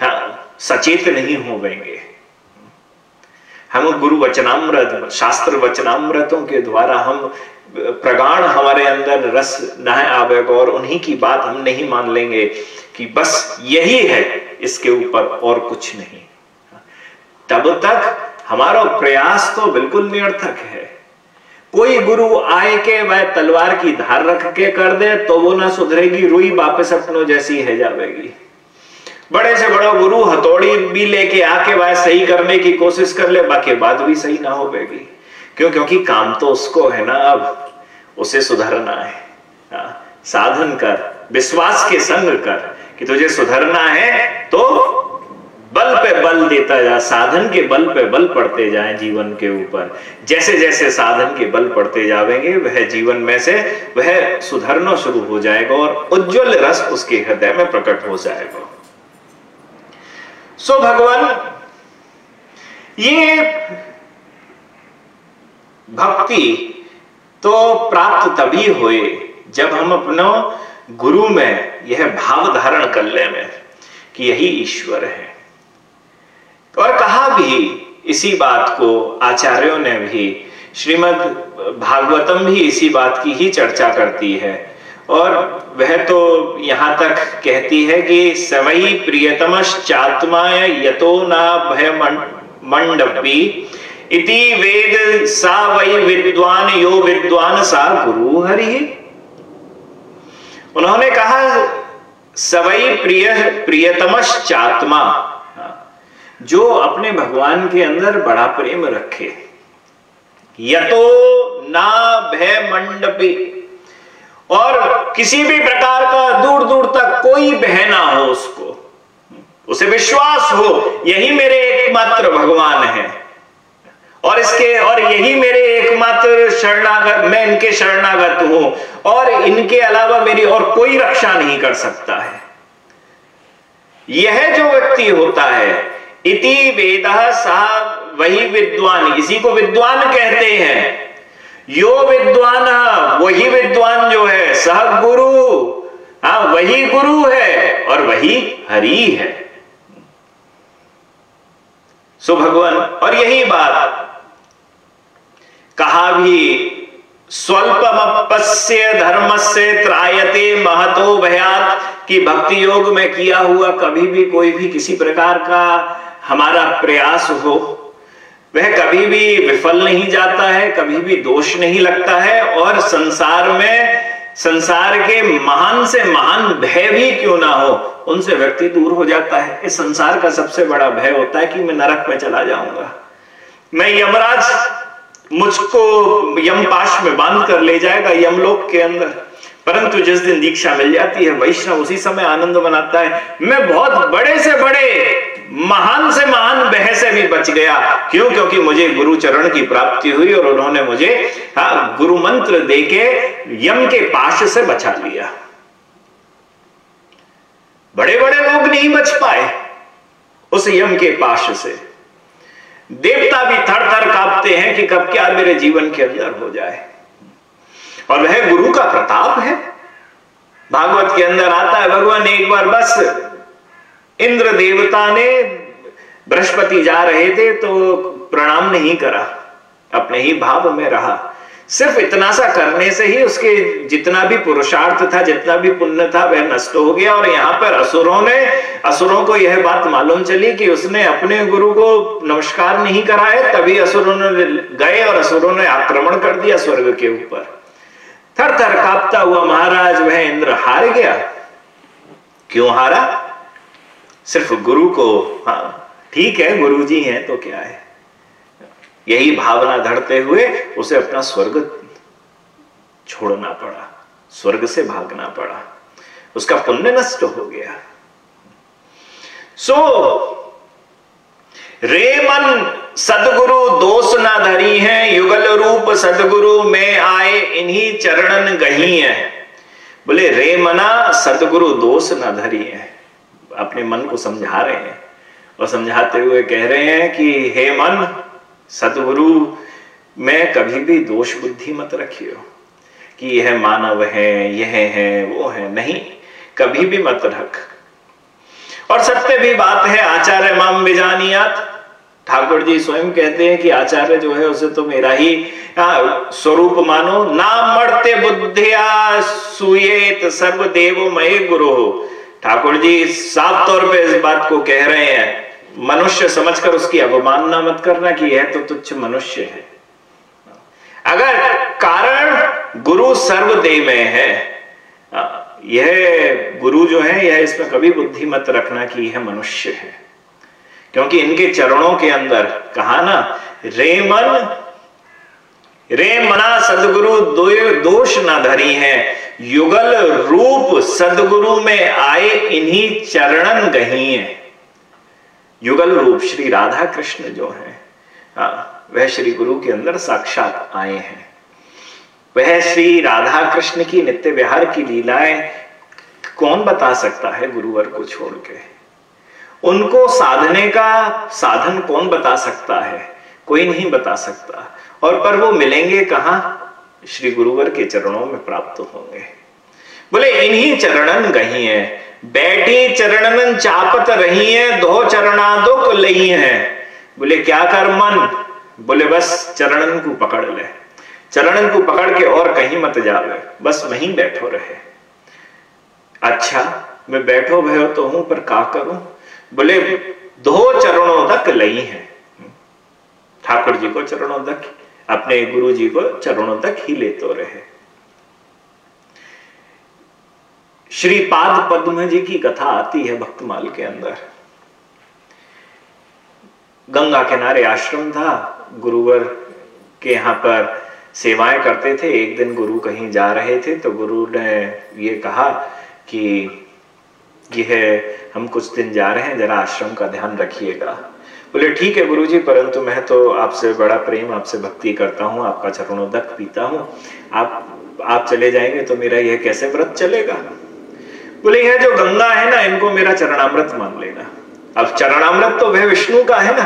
हाँ, सचेत नहीं हो गएँगे हम गुरु वचनामृत शास्त्र वचनामृतों के द्वारा हम प्रगाढ़ हमारे अंदर रस न आवेगा और उन्हीं की बात हम नहीं मान लेंगे कि बस यही है इसके ऊपर और कुछ नहीं। तब तक हमारा प्रयास तो बिल्कुल निरर्थक है। कोई गुरु आए के वह तलवार की धार रख के कर दे तो वो ना सुधरेगी रुई वापस अपनों जैसी है जाएगी बड़े से बड़ा गुरु हथौड़ी भी लेके आके वह सही करने की कोशिश कर ले बाकी बात भी सही ना हो पाएगी क्यों? क्योंकि काम तो उसको है ना अब उसे सुधरना है। हाँ, साधन कर विश्वास के संग कर कि तुझे सुधरना है तो बल पे बल देता जा, साधन के बल पे बल पड़ते जाए जीवन के ऊपर। जैसे जैसे साधन के बल पड़ते जाएँगे वह जीवन में से वह सुधरना शुरू हो जाएगा और उज्जवल रस उसके हृदय में प्रकट हो जाएगा। सो भगवान, ये भक्ति तो प्राप्त तभी हुए जब हम अपना गुरु में यह भाव धारण कर ले में कि यही ईश्वर है। और कहा भी इसी बात को आचार्यों ने भी, श्रीमद भागवतम भी इसी बात की ही चर्चा करती है। और वह तो यहाँ तक कहती है कि सवई प्रियतमश्चात्मा यतो ना भय मंडपी इति वेद सा वही विद्वान यो विद्वान सा गुरु हरि। उन्होंने कहा सवई प्रिय प्रियतमश्चात्मा। जो अपने भगवान के अंदर बड़ा प्रेम रखे। यतो ना भय मंडपी। और किसी भी प्रकार का दूर दूर तक कोई भय ना हो उसको। उसे विश्वास हो, यही मेरे एकमात्र भगवान है। और इसके, और यही मेरे एकमात्र शरणागत, मैं इनके शरणागत हूँ। और इनके अलावा मेरी और कोई रक्षा नहीं कर सकता है। यह जो व्यक्ति होता है इति वेद सा वही विद्वान। इसी को विद्वान कहते हैं। यो विद्वान, वही विद्वान जो है, सह गुरु। हाँ वही गुरु है और वही हरि है। सो भगवान, और यही बात। कहा भी स्वल्पमपस्य धर्म से त्रायते महतो भयात कि भक्ति योग में किया हुआ कभी भी कोई भी किसी प्रकार का हमारा प्रयास हो। वह कभी भी विफल नहीं जाता है, कभी भी दोष नहीं लगता है और संसार में, संसार के महान से महान भय भी क्यों ना हो, उनसे व्यक्ति दूर हो जाता है। इस संसार का सबसे बड़ा भय होता है कि मैं नरक में चला जाऊँगा। मैं यमराज मुझको यमपाश में बाँध कर ले जाएगा यमलोक के अंदर। परंतु जिस दिन दीक्षा मिल जाती है, वैष्णव उसी समय आनंद मनाता है। मैं बहुत बड़े से बड़े महान से महान बह से भी बच गया। क्यों? क्योंकि मुझे गुरु चरण की प्राप्ति हुई और उन्होंने मुझे हाँ गुरु मंत्र देके यम के पाश से बचा लिया। बड़े बड़े लोग नहीं बच पाए उस यम के पाश से। देवता भी थर थर कांपते हैं कि कब क्या मेरे जीवन के अंदर हो जाए। और वह गुरु का प्रताप है। भागवत के अंदर आता है, भगवान एक बार बस इंद्र देवता ने बृहस्पति जा रहे थे तो प्रणाम नहीं करा, अपने ही भाव में रहा। सिर्फ़ इतना सा करने से ही उसके जितना भी पुरुषार्थ था, जितना भी पुण्य था, वह नष्ट हो गया और यहाँ पर असुरों ने, असुरों को यह बात मालूम चली कि उसने अपने गुरु को नमस्कार नहीं कराए तभी असुरों ने गए और असुरों ने आक्रमण कर दिया स्वर्ग के ऊपर। थर थर कांपता हुआ महाराज वह इंद्र हार गया। क्यों हारा? सिर्फ़ गुरु को हाँ ठीक है गुरु जी हैं तो क्या है? यही भावना धरते हुए उसे अपना स्वर्ग छोड़ना पड़ा, स्वर्ग से भागना पड़ा। उसका पुण्य नष्ट हो गया। सो रे मन, सदगुरु दोष ना धरी है, युगल रूप सदगुरु में आए, इन्हीं चरणन गही है। बोले, रे मना, सदगुरु दोष ना धरी है। अपने मन को समझा रहे हैं। और समझाते हुए कह रहे हैं कि, हे मन, सदगुरु, में कभी भी दोष बुद्धि मत रखियो कि यह मानव है, यह है, वो है, नहीं, कभी भी मत रख। और सत्य भी बात है, आचार्य माम बिजानियात ठाकुर जी स्वयं कहते हैं कि आचार्य जो है, उसे तो मेरा ही स्वरूप मानो। ना मरते बुद्धिया सुयेत सर्व देव मय गुरु। ठाकुर जी, साफ़ तौर पे इस बात को कह रहे हैं, मनुष्य समझकर उसकी अवमानना मत करना कि यह तो तुच्छ मनुष्य है। अगर कारण गुरु सर्वदेव में है यह गुरु जो है, यह इसमें कभी बुद्धि मत रखना कि यह मनुष्य है। क्योंकि इनके चरणों के अंदर कहा ना, रे मन, रे मना सदगुरु दोष ना धरी है युगल रूप सदगुरु में आए इन्हीं चरणन गही है। युगल रूप श्री राधा कृष्ण जो है हाँ, वह श्री गुरु के अंदर साक्षात आए हैं। वह श्री राधा कृष्ण की नित्य विहार की लीलाएँ कौन बता सकता है गुरुवर को छोड़ के? उनको साधने का साधन कौन बता सकता है? कोई नहीं बता सकता। और पर वो मिलेंगे कहा? श्री गुरुवर के चरणों में प्राप्त होंगे। बोले, इन्हीं चरणन गही है। बैठी चरणन चापत रही है। दो चरणा दुख लही है। बोले, क्या कर मन? बोले, बस चरणन को पकड़ ले। चरणन को पकड़ के और कहीं मत जावे। बस वहीं बैठो रहे। अच्छा मैं बैठो भयो तो हूँ, पर का करूँ? बोले, दो चरणों तक लई है। ठाकुर जी को चरणों तक अपने गुरु जी को चरणों तक ही लेते रहे। श्री पाद पद्म जी की कथा आती है भक्तमाल के अंदर। गंगा किनारे आश्रम था, गुरुवर के यहाँ पर सेवाएँ करते थे, एक दिन गुरु कहीं जा रहे थे तो गुरु ने ये कहा कि, यह हम कुछ दिन जा रहे हैं, जरा आश्रम का ध्यान रखिएगा। बोले, ठीक है गुरु जी परंतु मैं तो आपसे बड़ा प्रेम, आपसे भक्ति करता हूँ, आपका चरणोदक पीता हूँ। आप आप चले जाएँगे तो मेरा यह कैसे व्रत चलेगा? बोले, यह जो गंगा है ना, इनको मेरा चरणामृत मान लेना। अब चरणामृत तो वह विष्णु का है ना।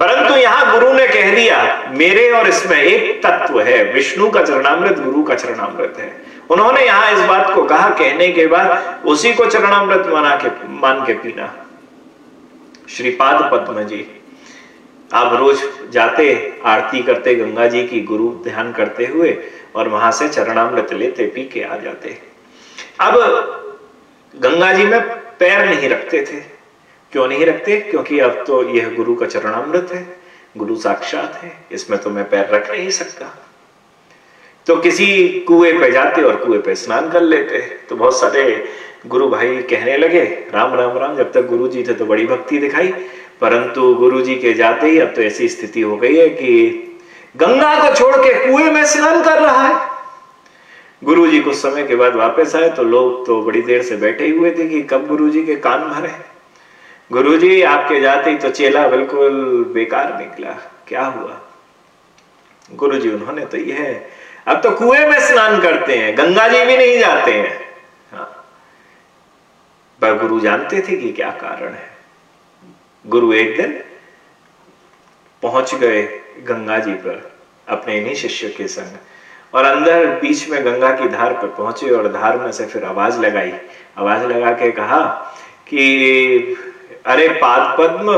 परंतु यहाँ गुरु ने कह दिया, मेरे और इसमें एक तत्व है, विष्णु का चरणामृत, गुरु का चरणामृत है। उन्होंने यहाँ इस बात को कहा, कहने के बाद उसी को चरणामृत माना के, मान के पीना। श्रीपाद पद्म जी आप रोज जाते, आरती करते, गंगा जी की गुरु ध्यान करते हुए और वहाँ से चरणामृत लेते, पी के आ जाते। अब गंगा जी में पैर नहीं रखते थे। क्यों नहीं रखते? क्योंकि अब तो यह गुरु का चरणामृत है, गुरु साक्षात है, इसमें तो मैं पैर रख नहीं सकता। तो किसी कुएँ पे जाते और कुएँ पे स्नान कर लेते तो बहुत सारे गुरु भाई कहने लगे, राम राम राम, जब तक गुरु जी थे तो बड़ी भक्ति दिखाई, परंतु गुरु जी के जाते ही अब तो ऐसी स्थिति हो गई है कि गंगा को छोड़ के कुएँ में स्नान कर रहा है। गुरु जी कुछ समय के बाद वापस आए तो लोग तो बड़ी देर से बैठे हुए थे कि कब गुरु जी के कान भरे। गुरु जी आपके जाते ही तो चेला बिल्कुल बेकार निकला। क्या हुआ? गुरु जी उन्होंने तो यह, अब तो कुएँ में स्नान करते हैं, गंगा जी भी नहीं जाते हैं। पर गुरु जानते थे कि क्या कारण है। गुरु एक दिन पहुँच गए गंगा जी पर, अपने इन्हीं शिष्य के संग, और अंदर बीच में गंगा की धार पर पहुँचे और धार में से फिर आवाज़ लगाई। आवाज़ लगा के कहा कि, अरे पाद पद्म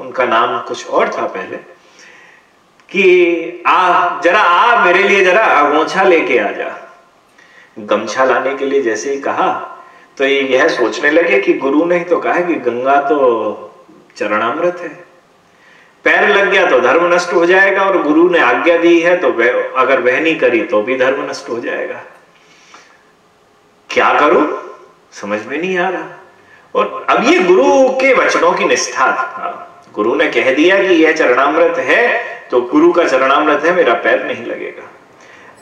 उनका नाम कुछ और था पहले, कि आ, जरा आ मेरे लिए, जरा अगोछा लेके आ जा। गमछा लाने के लिए जैसे ही कहा तो ये यह सोचने लगे कि गुरु ने तो कहा कि गंगा तो चरणामृत है। पैर लग गया तो धर्म नष्ट हो जाएगा और गुरु ने आज्ञा दी है तो वह, अगर वह नहीं करी तो भी धर्म नष्ट हो जाएगा। क्या करूँ? समझ में नहीं आ रहा। और अब ये गुरु के वचनों की निष्ठा। था गुरु ने कह दिया कि यह चरणामृत है तो गुरु का चरणामृत है, मेरा पैर नहीं लगेगा।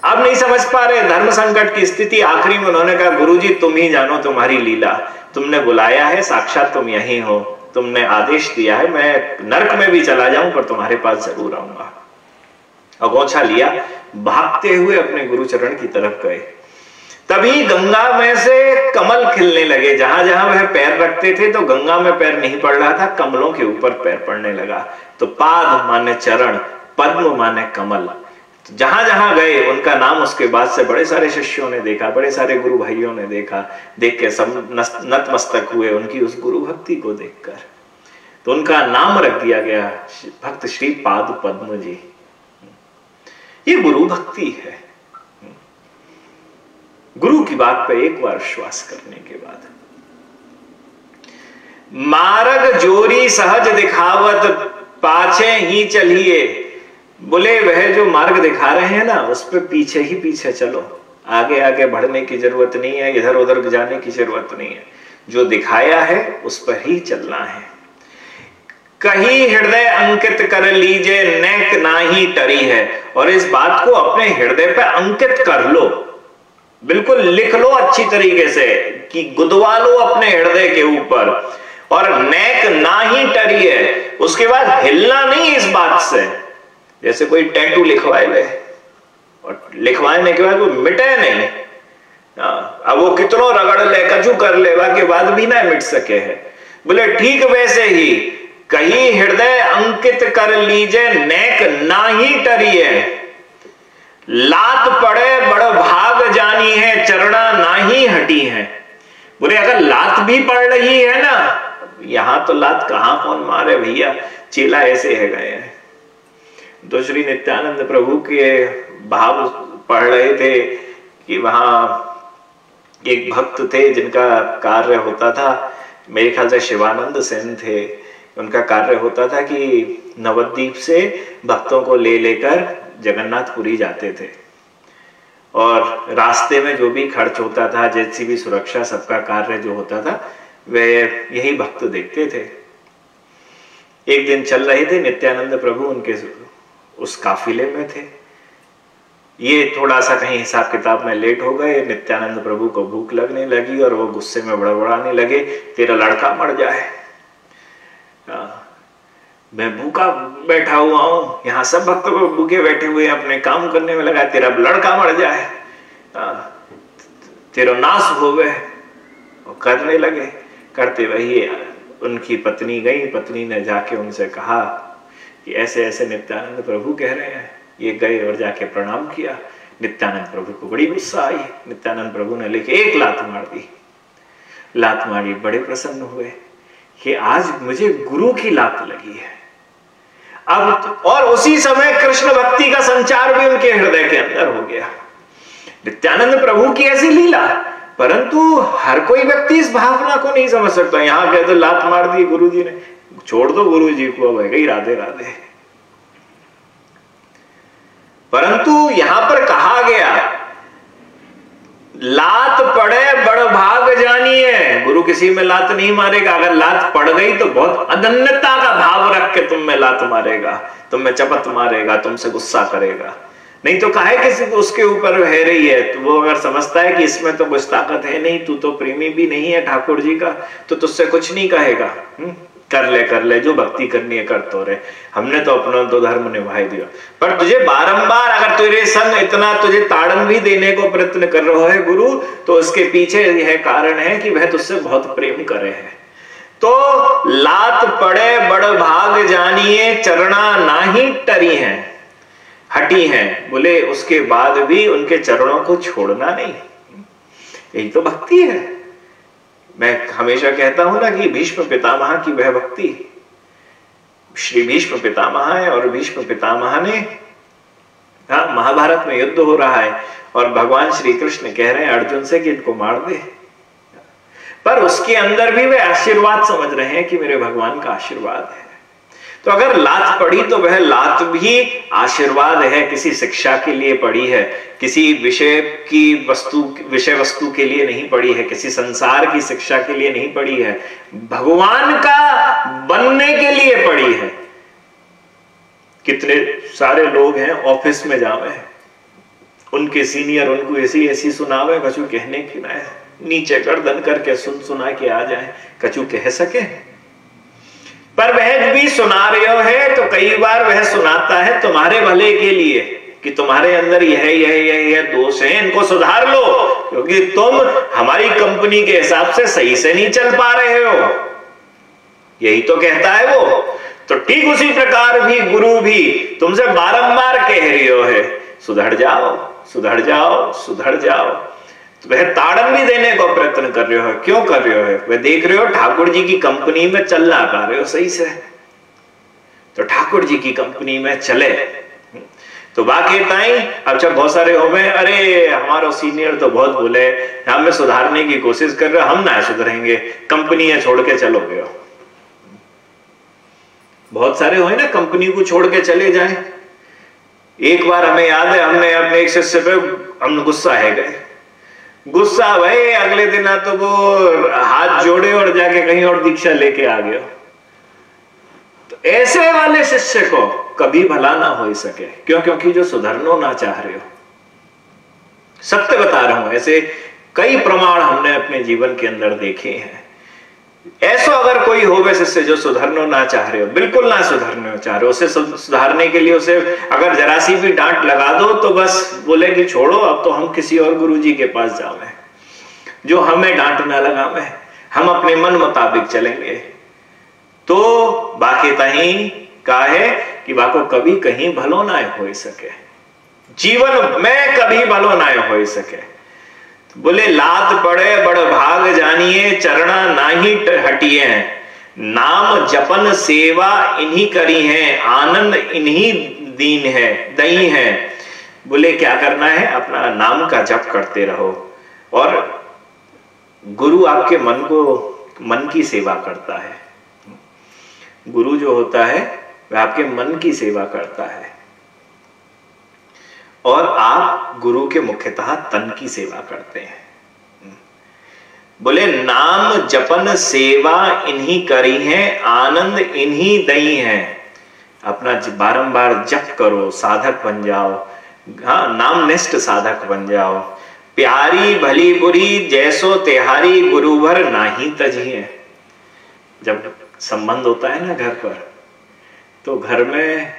अब नहीं समझ पा रहे, धर्म संकट की स्थिति आखिरी में उन्होंने कहा गुरु जी तुम ही जानो तुम्हारी लीला। तुमने बुलाया है, साक्षात तुम यही हो। तुमने आदेश दिया है, मैं नरक में भी चला जाऊँ, पर तुम्हारे पास ज़रूर आऊँगा। अगोछा लिया, भागते हुए अपने गुरु चरण की तरफ़ गए। तभी गंगा में से कमल खिलने लगे। जहाँ जहाँ वह पैर रखते थे तो गंगा में पैर नहीं पड़ रहा था, कमलों के ऊपर पैर पड़ने लगा। तो पाद माने चरण, पद्म माने कमल। जहाँ जहाँ गए, उनका नाम उसके बाद से बड़े सारे शिष्यों ने देखा, बड़े सारे गुरु भाइयों ने देखा, देख के सब नतमस्तक हुए उनकी उस गुरु भक्ति को देखकर। तो उनका नाम रख दिया गया, भक्त श्री पाद पद्म जी। ये गुरु भक्ति है। गुरु की बात पर एक बार विश्वास करने के बाद। मार्ग जोरी सहज दिखावत, पाछे ही चलिए। बोले, वह जो मार्ग दिखा रहे हैं ना, उस पर पीछे ही पीछे चलो। आगे आगे बढ़ने की ज़रूरत नहीं है, इधर उधर जाने की ज़रूरत नहीं है। जो दिखाया है, उस पर ही चलना है। कहीं हृदय अंकित कर लीजिए, नेक ना ही टरी है। और इस बात को अपने हृदय पर अंकित कर लो। बिल्कुल लिख लो अच्छी तरीके से कि गुदवा लो अपने हृदय के ऊपर। और नेक ना ही टरी है। उसके बाद हिलना नहीं इस बात से। जैसे कोई टैटू लिखवाए ले। और लिखवाने के बाद वो मिटे नहीं। हाँ, अब वो कितनों रगड़ ले कचू कर लेवा के बाद भी ना मिट सके है। बोले ठीक वैसे ही कहीं हृदय अंकित कर लीजिए नेक ना ही टरी है लात पड़े बड़ भाग जानी है चरणा ना ही हटी है। बोले अगर लात भी पड़ रही है ना यहाँ तो लात कहाँ कौन मारे भैया? चेला ऐसे है गए हैं। तो श्री नित्यानंद प्रभु के भाव पढ़ रहे थे कि वहाँ एक भक्त थे जिनका कार्य होता था। मेरे ख्याल से शिवानंद सेन थे। उनका कार्य होता था कि नवद्वीप से भक्तों को ले लेकर जगन्नाथपुरी जाते थे। और रास्ते में जो भी खर्च होता था, जैसी भी सुरक्षा सबका कार्य जो होता था, वे यही भक्त देखते थे। एक दिन चल रहे थे नित्यानंद प्रभु उनके उस काफिले में थे। ये थोड़ा सा कहीं हिसाब किताब में लेट हो गए, नित्यानंद प्रभु को भूख लगने लगी और वो गुस्से में बड़बड़ाने लगे, तेरा लड़का मर जाए। मैं भूखा बैठा हुआ हूँ, यहाँ सब भक्तों को भूखे बैठे हुए अपने काम करने में लगा, तेरा लड़का मर जाए। तेरा नाश हो गए। करने लगे। करते वही उनकी पत्नी गई, पत्नी ने जाके उनसे कहा कि ऐसे ऐसे नित्यानंद प्रभु कह रहे हैं। ये गए और जाके प्रणाम किया। नित्यानंद प्रभु को बड़ी गुस्सा आई। नित्यानंद प्रभु ने लेके एक लात मार दी। लात मारी बड़े प्रसन्न हुए कि आज मुझे गुरु की लात लगी है। अब तो, और उसी समय कृष्ण भक्ति का संचार भी उनके हृदय के अंदर हो गया। नित्यानंद प्रभु की ऐसी लीला परंतु हर कोई व्यक्ति इस भावना को नहीं समझ सकता। यहाँ कह तो लात मार दी गुरु जी ने। छोड़ दो गुरु जी को। अब गई राधे राधे। परंतु यहाँ पर कहा गया, लात पड़े, बड़ भाग जानिए गुरु किसी में लात नहीं मारेगा। अगर लात पड़ गई तो बहुत अनन्यता का भाव रख के तुम में लात मारेगा। तुम में चपत मारेगा, तुमसे गुस्सा करेगा। नहीं तो कहे किसी को, उसके ऊपर है रही है। तो वो अगर समझता है कि इसमें तो कुछ ताकत है नहीं, तू तो प्रेमी भी नहीं है ठाकुर जी का तो तुझसे कुछ नहीं कहेगा। हुँ? कर ले कर ले, जो भक्ति करनी है कर तो रहे हमने तो अपना तो धर्म निभाई दिया। पर तुझे बारंबार अगर तेरे संग इतना तुझे ताड़न भी देने को प्रयत्न कर रहा है गुरु तो उसके पीछे यह कारण है कि वह तुझसे बहुत प्रेम करे है। तो लात पड़े, बड़ भाग जानिए, चरणा ना ही टरी है। हटी है। बोले, उसके बाद भी उनके चरणों को छोड़ना नहीं। यही तो भक्ति है। मैं हमेशा कहता हूँ ना कि भीष्म पितामह की वह भक्ति श्री भीष्म पितामह है और भीष्म पितामह ने हाँ महाभारत में युद्ध हो रहा है और भगवान श्री कृष्ण कह रहे हैं, अर्जुन से कि इनको मार दे। पर उसके अंदर भी वे आशीर्वाद समझ रहे हैं कि मेरे भगवान का आशीर्वाद है। तो अगर लात पड़ी तो वह लात भी आशीर्वाद है, किसी शिक्षा के लिए पड़ी है, किसी विषय की वस्तु, विषय वस्तु के लिए नहीं पड़ी है, किसी संसार की शिक्षा के लिए नहीं पड़ी है, भगवान का बनने के लिए पड़ी है। कितने सारे लोग हैं ऑफ़िस में जावे, उनके सीनियर उनको ऐसी ऐसी सुनावे, कछु कहने की ना है, नीचे गर्दन करके सुन सुना के आ जाए, कछु कह सके। पर वह भी सुना रहे हो तो कई बार वह सुनाता है तुम्हारे भले के लिए कि तुम्हारे अंदर यह यह यह यह दोष है, इनको सुधार लो, क्योंकि तुम हमारी कंपनी के हिसाब से सही से नहीं चल पा रहे हो। यही तो कहता है वो। तो ठीक उसी प्रकार भी गुरु भी तुमसे बारंबार कह रही हो है, सुधर जाओ सुधर जाओ सुधर जाओ। वह ताड़न भी देने को प्रयत्न कर रहे हो, क्यों कर रहे हो? वह देख रहे हो ठाकुर जी की कंपनी में चल ना पा रहे हो, सही से? तो ठाकुर जी की कंपनी में चले। तो बाकी ताई अब जब बहुत सारे हो गए, अरे, हमारा सीनियर तो बहुत बोले, हमें सुधारने की कोशिश कर रहे हम ना सुधरेंगे कंपनी छोड़ के चलोगे बहुत सारे हो ना, कंपनी को छोड़ के चले जाए। एक बार हमें याद है, हमने अपने एक शिष्य पे हम गुस्सा है गए। गुस्सा भाई, अगले दिन आ तो वो हाथ जोड़े और जाके कहीं और दीक्षा लेके आ गया। तो ऐसे वाले शिष्य को कभी भला ना हो सके। क्यों? क्योंकि जो सुधरनो ना चाह रहे हो। सत्य बता रहा हूँ, ऐसे कई प्रमाण हमने अपने जीवन के अंदर देखे हैं। ऐसा अगर कोई हो वैसे से जो सुधरना ना चाह रहे हो, बिल्कुल ना सुधरना चाह रहे हो, उसे सुधारने के लिए उसे अगर जरा सी भी डांट लगा दो तो बस बोले कि छोड़ो, अब तो हम किसी और गुरु जी के पास जावे जो हमें डांट ना लगावे, हम अपने मन मुताबिक चलेंगे। तो बाकी तही का है कि बाको कभी कहीं भलो ना हो सके। जीवन में कभी भलो ना हो सके। बोले, लात पड़े, बड़ भाग जानिए, चरणा ना नाही हटिए। नाम जपन सेवा इन्हीं करी है, आनंद इन्हीं दीन है दही है। बोले, क्या करना है? अपना नाम का जप करते रहो। और गुरु आपके मन को, मन की सेवा करता है। गुरु जो होता है, वह आपके मन की सेवा करता है। और आप गुरु के मुख्यतः तन की सेवा करते हैं। बोले, नाम जपन सेवा इन्हीं करी है, आनंद इन्हीं दई है। अपना बारंबार जप करो, साधक बन जाओ। हाँ नाम निष्ठ साधक बन जाओ। प्यारी भली बुरी जैसो तिहारी गुरुवर नाही तजिए। जब संबंध होता है ना घर पर तो घर में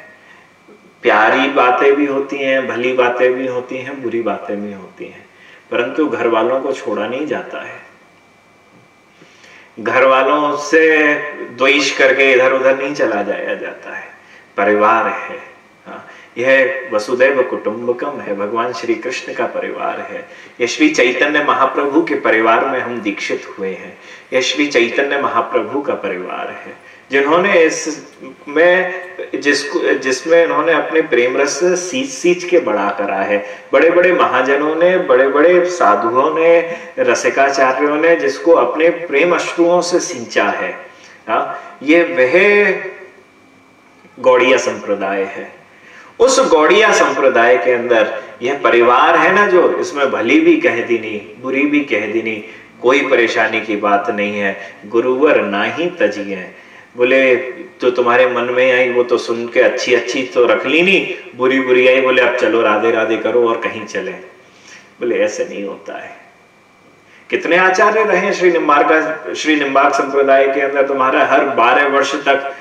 प्यारी बातें भी होती हैं भली बातें भी होती हैं बुरी बातें भी होती हैं परंतु घर वालों को छोड़ा नहीं जाता है। घर वालों से द्वेष करके इधर उधर नहीं चला जाया जाता है। परिवार है हाँ, यह वसुदैव कुटुंबकम है भगवान श्री कृष्ण का परिवार है। यह श्री चैतन्य महाप्रभु के परिवार में हम दीक्षित हुए हैं। यह श्री चैतन्य महाप्रभु का परिवार है। जिन्होंने इस में जिसको जिसमें इन्होंने अपने प्रेम रस सींच सींच के बड़ा करा है बड़े बड़े महाजनों ने बड़े बड़े साधुओं ने, रसिकाचार्यों ने जिसको अपने प्रेम अश्रुओं से सींचा है, हा? ये वह गौड़िया संप्रदाय है उस गौड़िया संप्रदाय के अंदर यह परिवार है ना जो, इसमें भली भी कह दी नहीं बुरी भी कह दी नहीं कोई परेशानी की बात नहीं है, गुरुवर ना ही तजिए बोले तो तुम्हारे मन में आई वो तो सुन के अच्छी अच्छी तो रख ली नहीं बुरी बुरी आई। बोले, अब चलो राधे राधे करो और कहीं चले। बोले, ऐसे नहीं होता है। कितने आचार्य रहे श्री निम्बार्क श्री निम्बार्क संप्रदाय के अंदर? तुम्हारा हर बारह वर्ष तक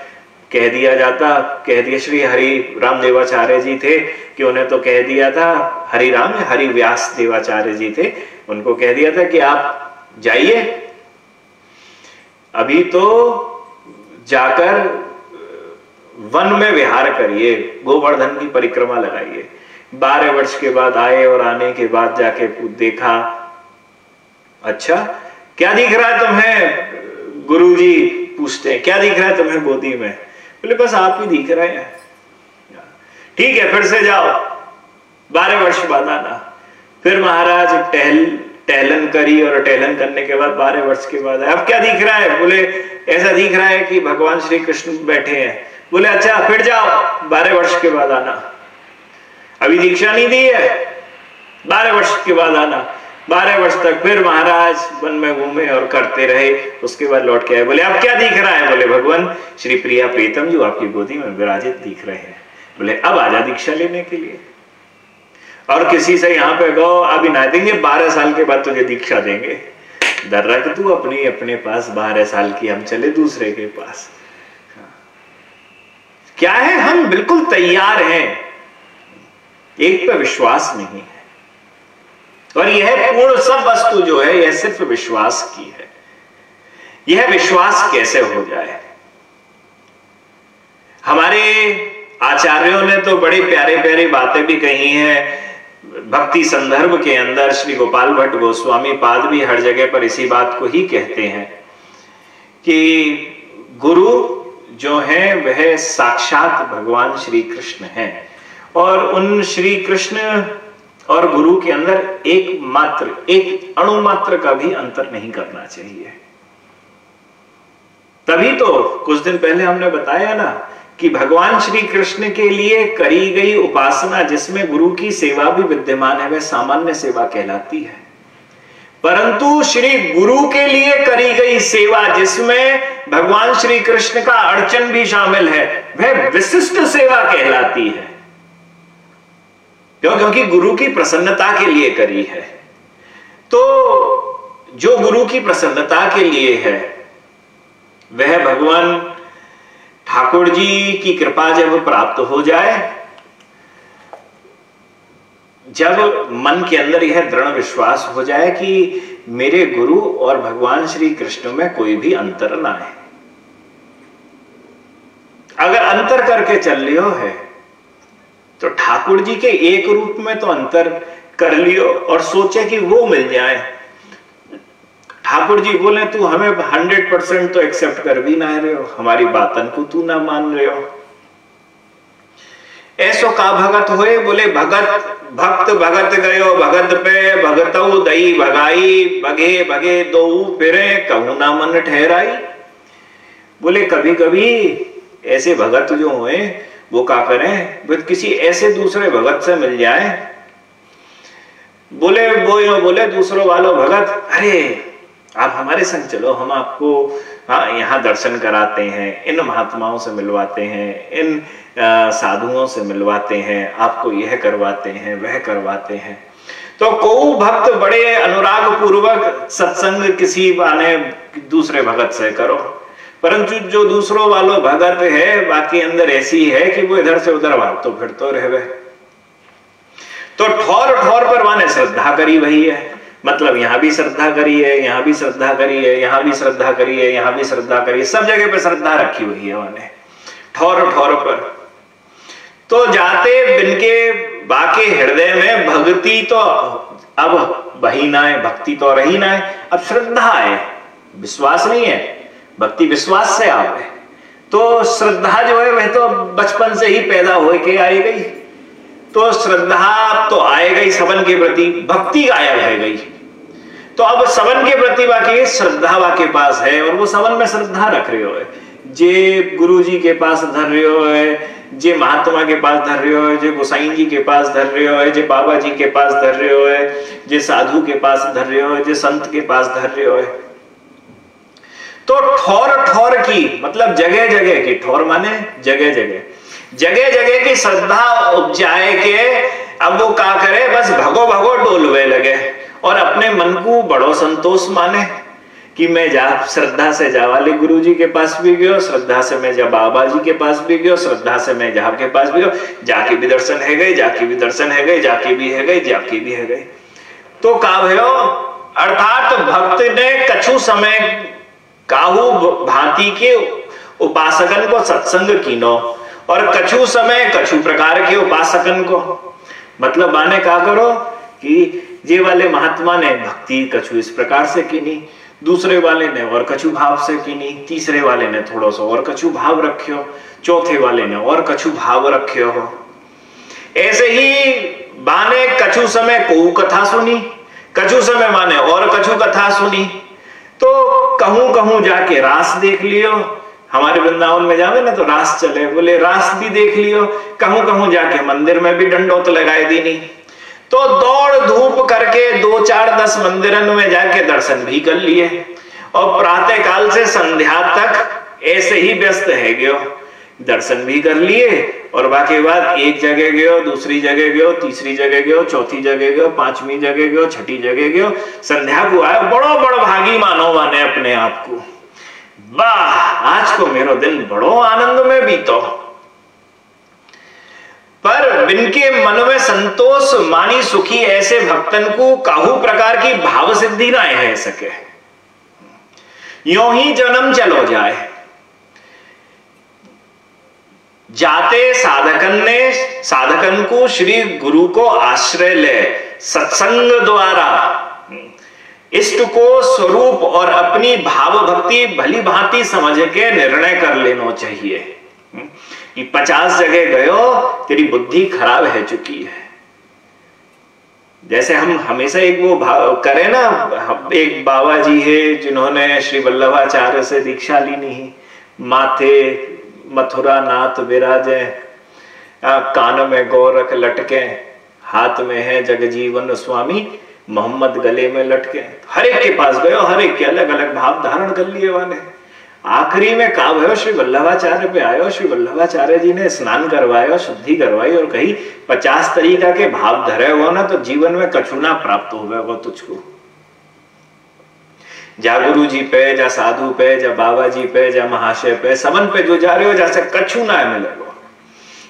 कह दिया जाता, कह दिया, श्री हरि राम देवाचार्य जी थे कि उन्हें तो कह दिया था, हरि राम हरि व्यास देवाचार्य जी थे, उनको कह दिया था कि आप जाइए। अभी तो जाकर वन में विहार करिए, गोवर्धन की परिक्रमा लगाइए। बारह वर्ष के बाद आए और आने के बाद जाके देखा अच्छा क्या दिख रहा है तुम्हें? गुरुजी पूछते हैं, क्या दिख रहा है तुम्हें गोदी में? बोले, बस आप ही दिख रहे हैं। ठीक है, फिर से जाओ। बारह वर्ष बाद आना। फिर महाराज टहल टहलन करी और टहलन करने के बाद बारह वर्ष के बाद अब क्या दिख रहा है? बोले, ऐसा दिख रहा है कि भगवान श्री कृष्ण बैठे हैं। बोले अच्छा फिर जाओ। बारह वर्ष के बाद आना। अभी दीक्षा नहीं दी है। बारह वर्ष के बाद आना। बारह वर्ष तक फिर महाराज वन में घूमे और करते रहे। उसके बाद लौट के आए। बोले, अब क्या दिख रहा है? बोले, भगवान, श्री प्रिया प्रीतम जो आपकी गोदी में विराजित दिख रहे हैं। बोले, अब आजा दीक्षा लेने के लिए। और किसी से यहाँ पे गो अभी ना देंगे बारह साल के बाद तुझे दीक्षा देंगे। डर रख तू अपनी, अपने पास बारह साल की, हम चले दूसरे के पास। क्या है? हम बिल्कुल तैयार हैं। एक पे विश्वास नहीं है। और यह पूर्ण सब वस्तु जो है, यह सिर्फ़ विश्वास की है। यह विश्वास कैसे हो जाए? हमारे आचार्यों ने तो बड़ी प्यारे प्यारी बातें भी कही हैं। भक्ति संदर्भ के अंदर श्री गोपाल भट्ट गोस्वामी पाद भी हर जगह पर इसी बात को ही कहते हैं कि गुरु जो है, वह साक्षात भगवान श्री कृष्ण है। और उन श्री कृष्ण और गुरु के अंदर एक मात्र एक अणुमात्र का भी अंतर नहीं करना चाहिए। तभी तो कुछ दिन पहले हमने बताया ना कि भगवान श्री कृष्ण के लिए करी गई उपासना जिसमें गुरु की सेवा भी विद्यमान है, वह सामान्य सेवा कहलाती है। परंतु श्री गुरु के लिए करी गई सेवा जिसमें भगवान श्री कृष्ण का अड़चन भी शामिल है, वह विशिष्ट सेवा कहलाती है। क्यों? क्योंकि गुरु की प्रसन्नता के लिए करी है। तो जो गुरु की प्रसन्नता के लिए है, वह भगवान ठाकुर जी की कृपा जब प्राप्त हो जाए, जब मन के अंदर यह दृढ़ विश्वास हो जाए कि मेरे गुरु और भगवान श्री कृष्ण में कोई भी अंतर ना है। अगर अंतर करके चल लियो है तो ठाकुर जी के एक रूप में तो अंतर कर लियो और सोचे कि वो मिल जाए। ठाकुर जी बोले, तू हमें हंड्रेड परसेंट तो एक्सेप्ट कर भी ना रहे हो। हमारी बातन को तू ना मान रहे हो। ऐसो का भगत होए, बोले, भगत, भक्त भगत गयो, भगत पे भगत दई भगाई, भगे भगे दो फिरे, कहू ना मन ठहराई? बोले कभी कभी ऐसे भगत जो हुए, वो का करें? किसी ऐसे दूसरे भगत से मिल जाए? बोले वो बोले, दूसरों वालों भगत, अरे आप हमारे संग चलो, हम आपको हाँ यहाँ दर्शन कराते हैं, इन महात्माओं से मिलवाते हैं, इन साधुओं से मिलवाते हैं, आपको यह करवाते हैं, वह करवाते हैं। तो को भक्त बड़े अनुराग पूर्वक सत्संग किसी बाने दूसरे भगत से करो। परंतु जो दूसरों वालों भगत है, बाकी अंदर ऐसी है कि वो इधर से उधर भागतो फिरतो रहे तो ठोर ठोर पर माने श्रद्धा करी वही है। मतलब यहाँ भी श्रद्धा करी है, यहाँ भी श्रद्धा करी है, यहाँ भी श्रद्धा करी है, यहाँ भी श्रद्धा करी है। सब जगह पे श्रद्धा रखी हुई है उन्होंने। ठोर ठोर पर। तो जाते बिनके बाके हृदय में भक्ति तो अब वही ना है, भक्ति तो रही ना है। अब श्रद्धा है, विश्वास नहीं है, भक्ति विश्वास से आवे तो श्रद्धा जो है, वह तो बचपन से ही पैदा होके आई गई। तो श्रद्धा तो आए गई सबन के प्रति, भक्ति गायब है गई। तो अब सबन के प्रति बाकी श्रद्धा के पास है, और वो सबन में श्रद्धा रख रहे हो। जे गुरु जी के पास धर रहे हो, जे महात्मा के पास धर रहे हो, जे गोसाई जी के पास धर रहे हो, जे बाबा जी के पास धर रहे हो, जे साधु के पास धर रहे हो, जे संत के पास धर रहे हो। तो ठोर ठोर की मतलब जगह जगह की, ठोर माने जगह जगह। जगह जगह की श्रद्धा उपजाए के अब वो क्या करे? बस भगो भगो डोलवे लगे। और अपने मन को बड़ो संतोष माने कि मैं जा, श्रद्धा से जा वाले गुरु जी के पास भी गयो, श्रद्धा से मैं जा बाबा जी के पास भी गयो, श्रद्धा से मैं जा के पास भी गयो। जाके भी दर्शन है गए, जाके भी दर्शन है गए, जाके भी है गए, जाके भी है गए। तो का भयो? अर्थात भक्त ने कछु समय काहू भांति के उपासकन को सत्संग कीनो। और कछु समय, कछु प्रकार के उपासकन को। मतलब माने का करो कि ये वाले महात्मा ने भक्ति कछु इस प्रकार से कीनी, दूसरे वाले ने और कछु भाव से कीनी, तीसरे वाले ने थोड़ा सा और कछु भाव रखियो, चौथे वाले ने और कछु भाव रखियो हो। ऐसे ही बाने कछु समय को कथा सुनी, कछु समय माने और कछु कथा सुनी। तो कहूँ कहूँ जाके रास देख लियो हमारे वृंदावन में जावे ना तो रास चले। बोले, रास भी देख लियो। कहूँ कहूँ जाके मंदिर में भी डंडोत लगाए दी नहीं तो दौड़ धूप करके दो चार दस मंदिरन में जाके दर्शन भी कर लिए। और प्रातः काल से संध्या तक ऐसे ही व्यस्त है गयो। दर्शन भी कर लिए और बाकी बात एक जगह गयो, दूसरी जगह गयो, तीसरी जगह गयो, चौथी जगह गयो, पांचवी जगह गयो, छठी जगह गयो। संध्या को आयो बड़ो बड़ो भागी मानो माने अपने आप को। वाह, आज को मेरो दिन बड़ो आनंद में बीतो। पर बिनके मन में संतोष मानी सुखी ऐसे भक्तन को काहू प्रकार की भाव सिद्धि ना है सके। यो ही जन्म चलो जाए। जाते साधकन ने, साधकन को श्री गुरु को आश्रय ले, सत्संग द्वारा इष्ट को स्वरूप और अपनी भाव भक्ति भली भांति समझ के निर्णय कर लेना चाहिए। कि पचास जगह गयो, तेरी बुद्धि खराब है चुकी है। जैसे हम हमेशा एक वो भाव करे ना एक बाबा जी है जिन्होंने श्री वल्लभाचार्य से दीक्षा ली नहीं। माथे मथुरा नाथ विराजे कान में गोरख लटके, हाथ में है जगजीवन स्वामी। मोहम्मद गले में लटके, हर एक के पास गयो हर एक के अलग अलग भाव धारण कर लिए वाले। आखिरी में का भयो, श्री वल्लभाचार्य पे आयो श्री वल्लभाचार्य जी ने स्नान करवायो शुद्धि करवाई और कही पचास तरीका के भाव धरे हो ना तो जीवन में कछुना प्राप्त हो वो तुझको। जा गुरु जी पे, जा साधु पे, जा बाबा जी पे, जा महाशय पे, समन पे जो जा रहे हो जैसे कछु ना मिले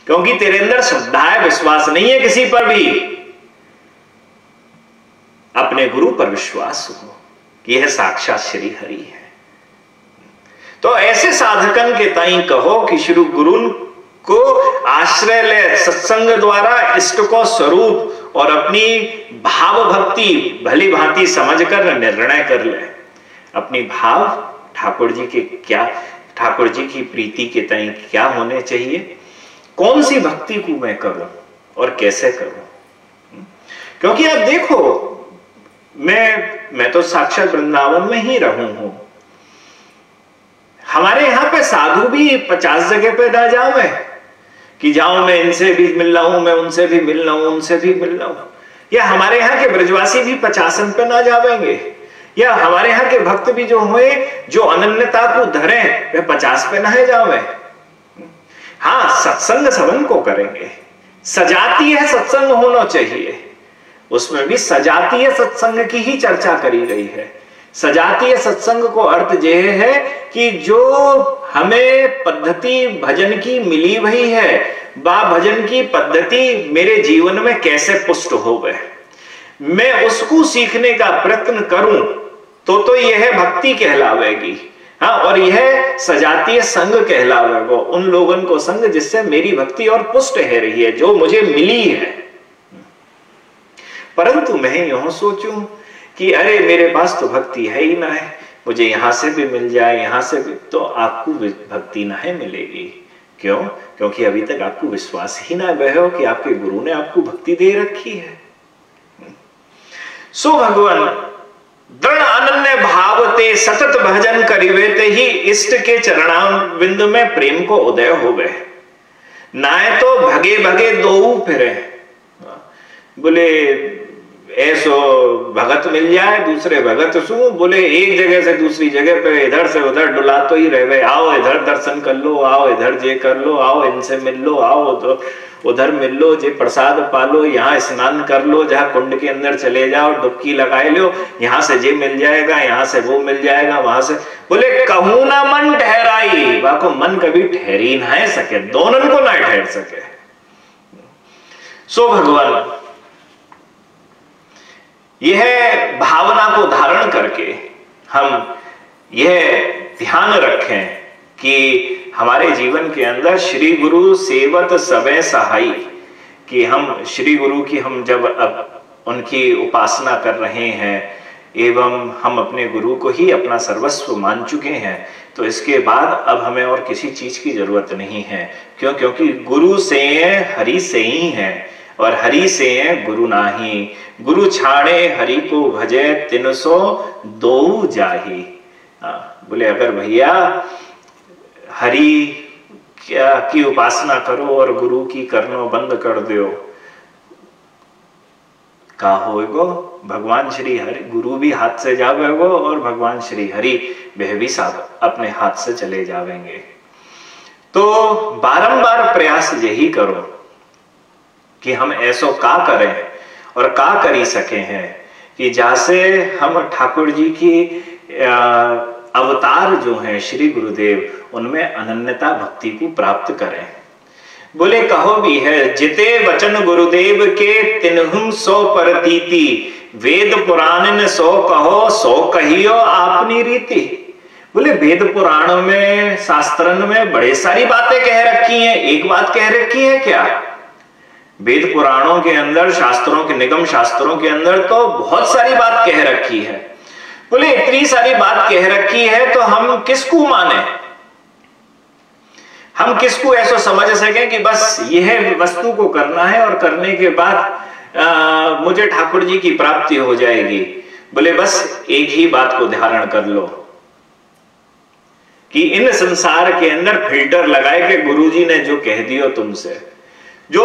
क्योंकि तेरे अंदर श्रद्धा है, विश्वास नहीं है किसी पर भी। अपने गुरु पर विश्वास हो कि यह साक्षात श्री हरि है। तो ऐसे साधकन के ताई कहो कि श्री गुरु को आश्रय ले सत्संग द्वारा इष्ट को स्वरूप और अपनी भाव भक्ति भली भांति समझकर निर्णय कर ले। अपनी भाव, ठाकुर जी के क्या, ठाकुर जी की प्रीति के तय क्या होने चाहिए? कौन सी भक्ति को मैं करूँ और कैसे करूँ? क्योंकि आप देखो मैं मैं तो साक्षात वृंदावन में ही रहूँ हूँ। हमारे यहाँ पे साधु भी पचास जगह पे ना जाऊँ मैं, कि जाऊँ मैं इनसे भी मिल रहा हूँ, मैं उनसे भी मिल रहा हूँ, उनसे भी मिल रहा हूँ। या हमारे यहाँ के ब्रजवासी भी पचासन पे ना जावेंगे? या हमारे यहाँ के भक्त भी जो हुए, जो अनन्यता को धरे, वे पचास पे नहे जावे? हाँ सत्संग सबन को करेंगे। सजाती है, सत्संग होना चाहिए। उसमें भी सजातीय सत्संग की ही चर्चा करी गई है। सजातीय सत्संग को अर्थ यह है कि जो हमें पद्धति भजन की मिली हुई है, बा भजन की पद्धति मेरे जीवन में कैसे पुष्ट हो गए मैं उसको सीखने का प्रयत्न करूँ तो तो यह भक्ति कहलावेगी। हाँ और यह सजातीय संग कहलावेगा। उन लोगों को संग जिससे मेरी भक्ति और पुष्ट है रही है, जो मुझे मिली है। परंतु मैं यह सोचूं कि अरे, मेरे पास तो भक्ति है ही ना है। मुझे यहाँ से भी मिल जाए, यहाँ से भी तो आपको भक्ति ना है मिलेगी। क्यों? क्योंकि अभी तक आपको विश्वास ही ना गए हो कि आपके गुरु ने आपको भक्ति दे रखी है। सो भगवान, दृढ़ अनन्य भावते सतत भजन करिवेते ही इष्ट के चरणाविंद में प्रेम को उदय हो गए नाय तो भगे भगे दो फिरे। बोले ऐसो भगत मिल जाए, दूसरे भगत सु, बोले एक जगह से दूसरी जगह पे, इधर से उधर डुला तो ही रहे। आओ इधर दर्शन कर लो, आओ इधर जे कर लो, आओ इनसे मिल लो, आओ तो उधर मिल लो जे प्रसाद पालो, यहाँ स्नान कर लो, जहाँ कुंड के अंदर चले जाओ, डुबकी लगाए लो, यहाँ से जे मिल जाएगा, यहाँ से वो मिल जाएगा, वहाँ से। बोले, कहू ना मन ठहराई वाको मन कभी ठहरी ना सके, दोनों को ना ठहर सके। सो भगवान यह भावना को धारण करके हम यह ध्यान रखें कि हमारे जीवन के अंदर श्री गुरु सेवत सबे सहाई, कि हम श्री गुरु की हम जब अब उनकी उपासना कर रहे हैं, एवं हम अपने गुरु को ही अपना सर्वस्व मान चुके हैं तो इसके बाद अब हमें और किसी चीज़ की ज़रूरत नहीं है। क्यों? क्योंकि गुरु से हरि से ही है। और हरि से गुरु नाही। गुरु छाड़े, हरि को भजे, तीन सो दो जाही। बोले, अगर भैया हरि की उपासना करो और गुरु की करनो बंद कर दो का होएगो भगवान श्री हरि, गुरु भी हाथ से जावेगो और भगवान श्री हरि वह भी साथ अपने हाथ से चले जावेंगे। तो बारंबार प्रयास यही करो। कि हम ऐसो का करें और का करी सके हैं कि जैसे हम ठाकुर जी की अवतार जो है श्री गुरुदेव, उनमें अनन्यता भक्ति को प्राप्त करें। बोले, कहो भी है, जिते वचन गुरुदेव के तिनहुम सो परतीति, वेद पुराण ने सो कहो, सो कहियो आपनी रीति। बोले, वेद पुराण में शास्त्रन में बड़े सारी बातें कह रखी हैं, एक बात कह रखी है क्या? वेद पुराणों के अंदर शास्त्रों के निगम शास्त्रों के अंदर तो बहुत सारी बात कह रखी है। बोले इतनी सारी बात कह रखी है तो हम किसको माने? हम किसको ऐसा समझ सके कि बस यह वस्तु को करना है और करने के बाद आ, मुझे ठाकुर जी की प्राप्ति हो जाएगी। बोले बस एक ही बात को धारण कर लो कि इन संसार के अंदर फ़िल्टर लगाए के गुरुजी ने जो कह दियो तुमसे। जो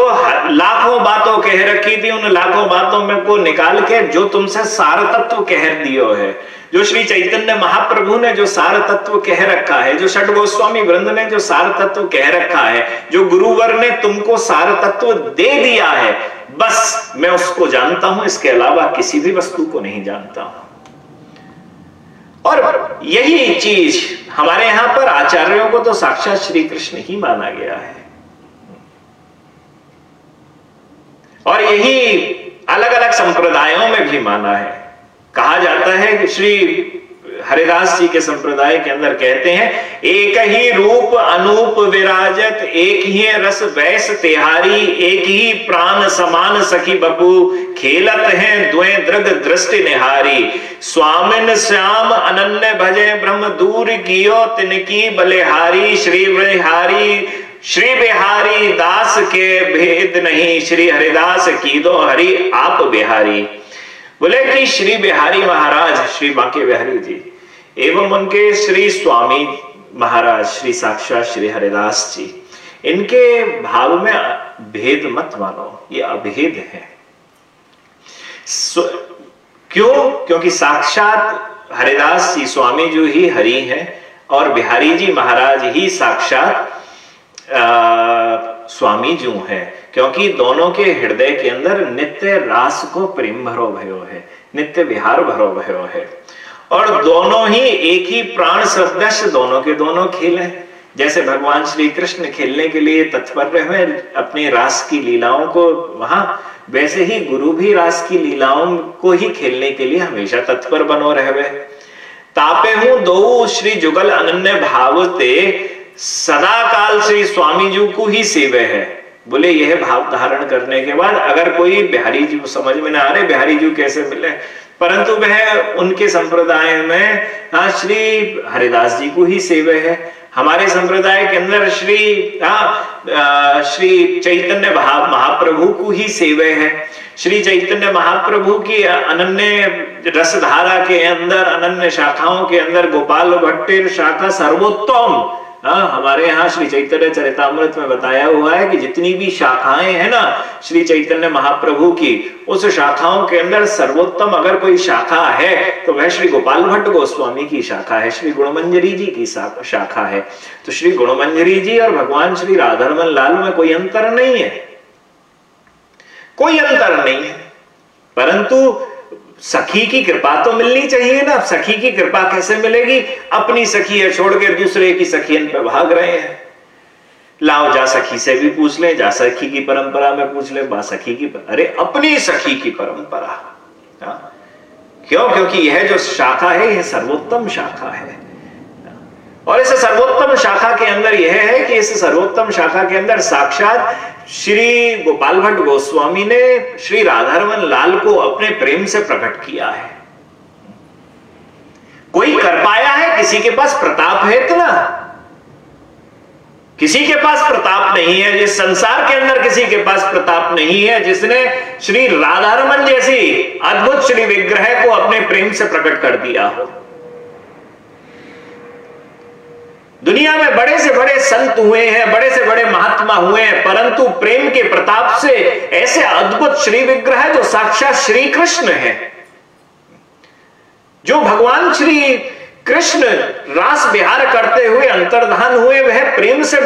लाखों बातों कह रखी थी, उन लाखों बातों में को निकाल के जो तुमसे सार तत्व कह दियो है। जो श्री चैतन्य महाप्रभु ने जो सार तत्व कह रखा है, जो षट गोस्वामी वृंद ने जो सार तत्व कह रखा है, जो गुरुवर ने तुमको सार तत्व दे दिया है, बस मैं उसको जानता हूँ, इसके अलावा किसी भी वस्तु को नहीं जानता हूँ। और यही चीज़ हमारे यहाँ पर आचार्यों को तो साक्षात श्री कृष्ण ही माना गया है। और यही अलग अलग संप्रदायों में भी माना है। कहा जाता है कि श्री हरिदास जी के संप्रदाय के अंदर कहते हैं, एक ही रूप अनूप विराजत, एक ही रस वैस तिहारी, एक ही प्राण समान सखी बपू, खेलत हैं द्वे दृग दृष्टि निहारी। स्वामिन श्याम अनन्य भजे ब्रह्म दूर कियो तिनकी बलिहारी, श्री बिहारी श्री बिहारी दास के भेद नहीं, श्री हरिदास की दो हरि, आप बिहारी। बोले कि श्री बिहारी महाराज, श्री बांके बिहारी जी, एवं उनके श्री स्वामी महाराज, श्री साक्षात श्री हरिदास जी, इनके भाव में भेद मत मानो, ये अभेद है। क्यों? क्योंकि साक्षात हरिदास जी, स्वामी जो ही हरि है, और बिहारी जी महाराज ही साक्षात स्वामी जो है, क्योंकि दोनों के हृदय के अंदर नित्य रास को प्रेम भरो भयो है, नित्य विहार भरो भयो है। और दोनों ही एक ही प्राण सदस्य दोनों के दोनों खेल हैं। जैसे भगवान श्री कृष्ण खेलने के लिए तत्पर हुए अपने रास की लीलाओं को वहाँ, वैसे ही गुरु भी रास की लीलाओं को ही खेलने के लिए हमेशा तत्पर बनो रहे तापे हूँ दो श्री जुगल अनन्य भावते सदा काल श्री स्वामी जी को ही सेवे है। बोले, यह भाव धारण करने के बाद अगर कोई बिहारी जी समझ में ना आ रहे बिहारी जी कैसे मिले? परंतु वह उनके संप्रदाय में हाँ श्री हरिदास जी को ही सेवे है। हमारे संप्रदाय के अंदर श्री हाँ श्री चैतन्य महाप्रभु को ही सेवे है। श्री चैतन्य महाप्रभु की अनन्य रसधारा के अंदर, अनन्य शाखाओं के अंदर, गोपाल भट्टेर शाखा सर्वोत्तम हाँ हमारे यहाँ श्री चैतन्य चरितमृत में बताया हुआ है कि जितनी भी शाखाएँ हैं ना श्री चैतन्य महाप्रभु की, उस शाखाओं के अंदर सर्वोत्तम अगर कोई शाखा है तो वह श्री गोपाल भट्ट गोस्वामी की शाखा है, श्री गुणमंजरी जी की शाखा है। तो श्री गुणमंजरी जी और भगवान श्री राधारमन लाल में कोई अंतर नहीं है। कोई अंतर नहीं है। परंतु सखी की कृपा तो मिलनी चाहिए ना। सखी की कृपा कैसे मिलेगी? अपनी सखी है छोड़ के दूसरे की सखियन पे भाग रहे हैं। लाओ, जा सखी से भी पूछ ले, जा सखी की परंपरा में पूछ ले, बा सखी की. अरे, अपनी सखी की परंपरा। हाँ? क्यों? क्योंकि यह जो शाखा है, यह सर्वोत्तम शाखा है। और इस सर्वोत्तम शाखा के अंदर यह है कि इस सर्वोत्तम शाखा के अंदर साक्षात श्री गोपाल भट्ट गोस्वामी ने श्री राधारमन लाल को अपने प्रेम से प्रकट किया है। कोई कर पाया है? किसी के पास प्रताप है इतना? किसी के पास प्रताप नहीं है, जिस संसार के अंदर किसी के पास प्रताप नहीं है, जिसने श्री राधारमन जैसी अद्भुत श्री विग्रह को अपने प्रेम से प्रकट कर दिया हो। दुनिया में बड़े से बड़े संत हुए हैं, बड़े से बड़े महात्मा हुए हैं, परंतु प्रेम के प्रताप से ऐसे अद्भुत श्री विग्रह जो साक्षात श्री कृष्ण है। जो भगवान श्री कृष्ण रास विहार करते हुए अंतर्धान हुए, वह प्रेम से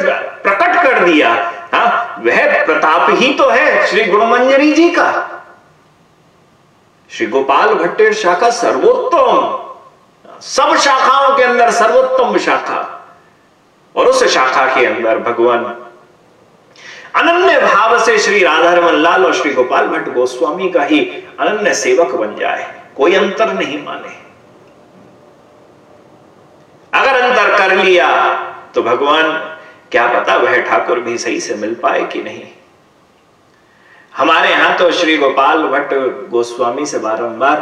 प्रकट कर दिया। हा? वह प्रताप ही तो है श्री गुणमंजरी जी का। श्री गोपाल भट्टेर शाखा सर्वोत्तम। सब शाखाओं के अंदर सर्वोत्तम शाखा। और उस शाखा के अंदर भगवान अनन्य भाव से श्री राधारमन लाल और श्री गोपाल भट्ट गोस्वामी का ही अनन्य सेवक बन जाए, कोई अंतर नहीं माने। अगर अंतर कर लिया तो भगवान, क्या पता वह ठाकुर भी सही से मिल पाए कि नहीं? हमारे यहाँ तो श्री गोपाल भट्ट गोस्वामी से बारंबार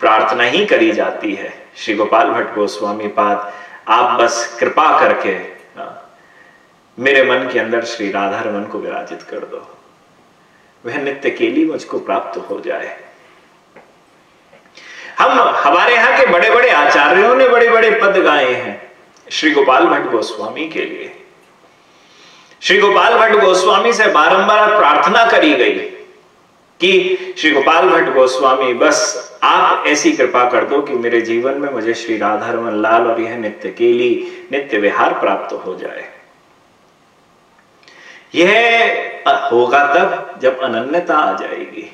प्रार्थना ही करी जाती है। श्री गोपाल भट्ट गोस्वामी पाद, आप बस कृपा करके मेरे मन के अंदर श्री राधा रमन को विराजित कर दो। वह नित्य केली मुझको प्राप्त हो जाए। हम हमारे यहाँ के बड़े बड़े आचार्यों ने बड़े बड़े पद गाए हैं, श्री गोपाल भट्ट गोस्वामी के लिए। श्री गोपाल भट्ट गोस्वामी से बारंबार प्रार्थना करी गई कि श्री गोपाल भट्ट गोस्वामी, बस आप ऐसी कृपा कर दो कि मेरे जीवन में मुझे श्री राधा रमन लाल और यह नित्य केली नित्य विहार प्राप्त हो जाए। यह होगा तब जब अनन्यता आ जाएगी।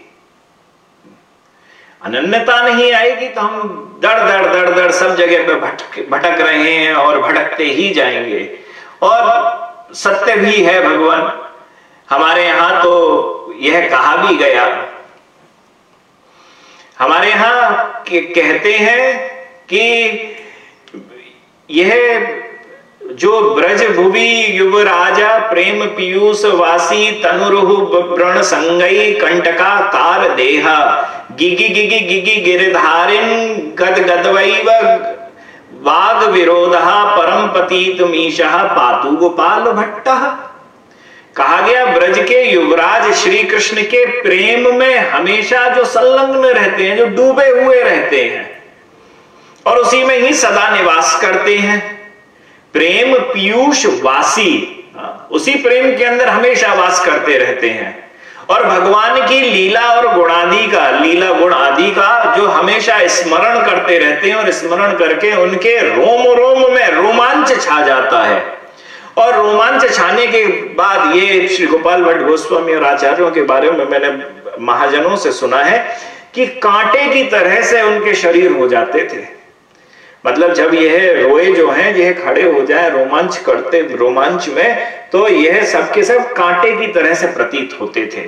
अनन्यता नहीं आएगी तो हम दड़ दड़ दड़ दड़ सब जगह पे भटक भटक रहे हैं और भटकते ही जाएँगे। और सत्य भी है भगवान। हमारे यहाँ तो यह कहा भी गया। हमारे यहाँ कहते हैं कि यह जो ब्रज भुवि युवराजा, प्रेम पीयूष वासी, तनुरुहु व्रण संगई, कंटका कार देहा। गिगी गिगी गिगी गिरधारिन, गद गदवैव वाग विरोधा, परम पतीत मीशा, पातु गोपाल भट्ट। कहा गया, ब्रज के युवराज श्री कृष्ण के प्रेम में हमेशा जो संलग्न रहते हैं, जो डूबे हुए रहते हैं, और उसी में ही सदा निवास करते हैं। प्रेम पीयूष वासी हाँ, उसी प्रेम के अंदर हमेशा वास करते रहते हैं। और भगवान की लीला और गुणादि का लीला गुण आदि का जो हमेशा स्मरण करते रहते हैं और स्मरण करके उनके रोम रोम में रोमांच छा जाता है। और रोमांच छाने के बाद ये श्री गोपाल भट्ट गोस्वामी और आचार्यों के बारे में मैंने महाजनों से सुना है कि कांटे की तरह से उनके शरीर हो जाते थे। मतलब जब यह रोए जो हैं यह खड़े हो जाए रोमांच करते रोमांच में तो यह सबके सब कांटे की तरह से प्रतीत होते थे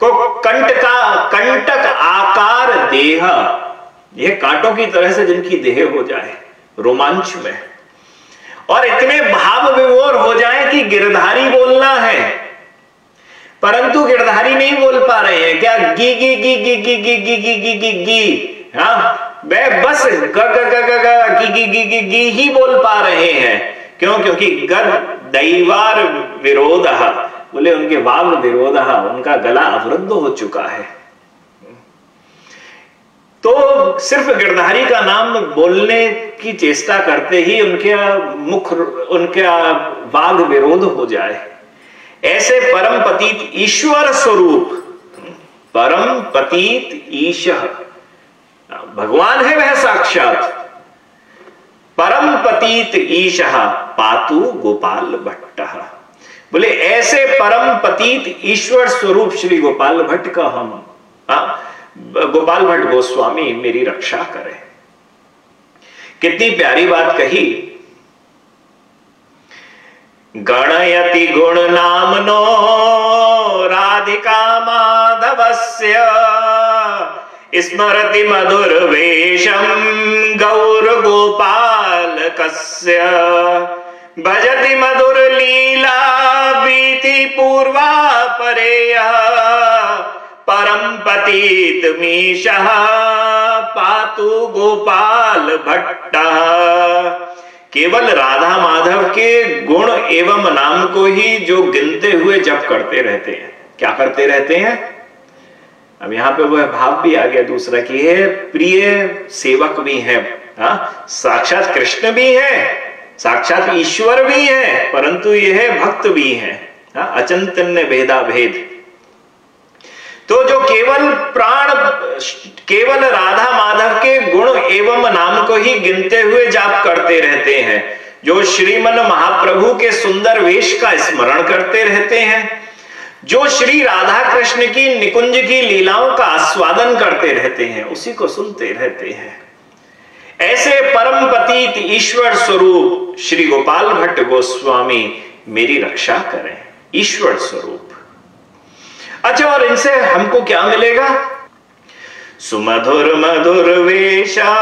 को कंट का कंटक आकार देह यह कांटों की तरह से जिनकी देह हो जाए रोमांच में और इतने भाव विभोर हो जाए कि गिरधारी बोलना है परंतु गिरधारी नहीं बोल पा रहे हैं क्या गी गी गी गी गी गी गी गी गी गी गी हाँ वे बस ग ग ग ग ग, गी गी गी गी गी ही बोल पा रहे हैं। क्यों? क्योंकि गर दैवार विरोध। बोले, उनके वाग विरोध, उनका गला अवरुद्ध हो चुका है। तो सिर्फ़ गिरधारी का नाम बोलने की चेष्टा करते ही उनके मुख, उनका वाग विरोध हो जाए। ऐसे परम पतीत ईश्वर स्वरूप परम पतीत ईश। भगवान है वह साक्षात। परम पतित ईश पातु गोपाल भट्ट। बोले ऐसे परम पतित ईश्वर स्वरूप श्री गोपाल भट्ट का हम आ, गोपाल भट्ट गोस्वामी मेरी रक्षा करे। कितनी प्यारी बात कही। गणयति गुण नामनो राधिका माधवस्य। स्मरति गोपाल कस्य भजति मधुर लीला बीति पूर्वा परम पतित मीश पातु गोपाल भट्ट केवल राधा माधव के गुण एवं नाम को ही जो गिनते हुए जप करते रहते हैं। क्या करते रहते हैं? अब यहाँ पे वह भाव भी आ गया दूसरा कि है प्रिय सेवक भी है, हा? साक्षात कृष्ण भी है, साक्षात ईश्वर भी है, परंतु यह भक्त भी है अचंतन्य भेदा भेद तो जो केवल प्राण, केवल राधा माधव के गुण एवं नाम को ही गिनते हुए जाप करते रहते हैं, जो श्रीमन महाप्रभु के सुंदर वेश का स्मरण करते रहते हैं जो श्री राधा कृष्ण की निकुंज की लीलाओं का आस्वादन करते रहते हैं, उसी को सुनते रहते हैं। ऐसे परम पतित ईश्वर स्वरूप श्री गोपाल भट्ट गोस्वामी मेरी रक्षा करें, ईश्वर स्वरूप। अच्छा और इनसे हमको क्या मिलेगा? सुमधुर मधुर वेशा,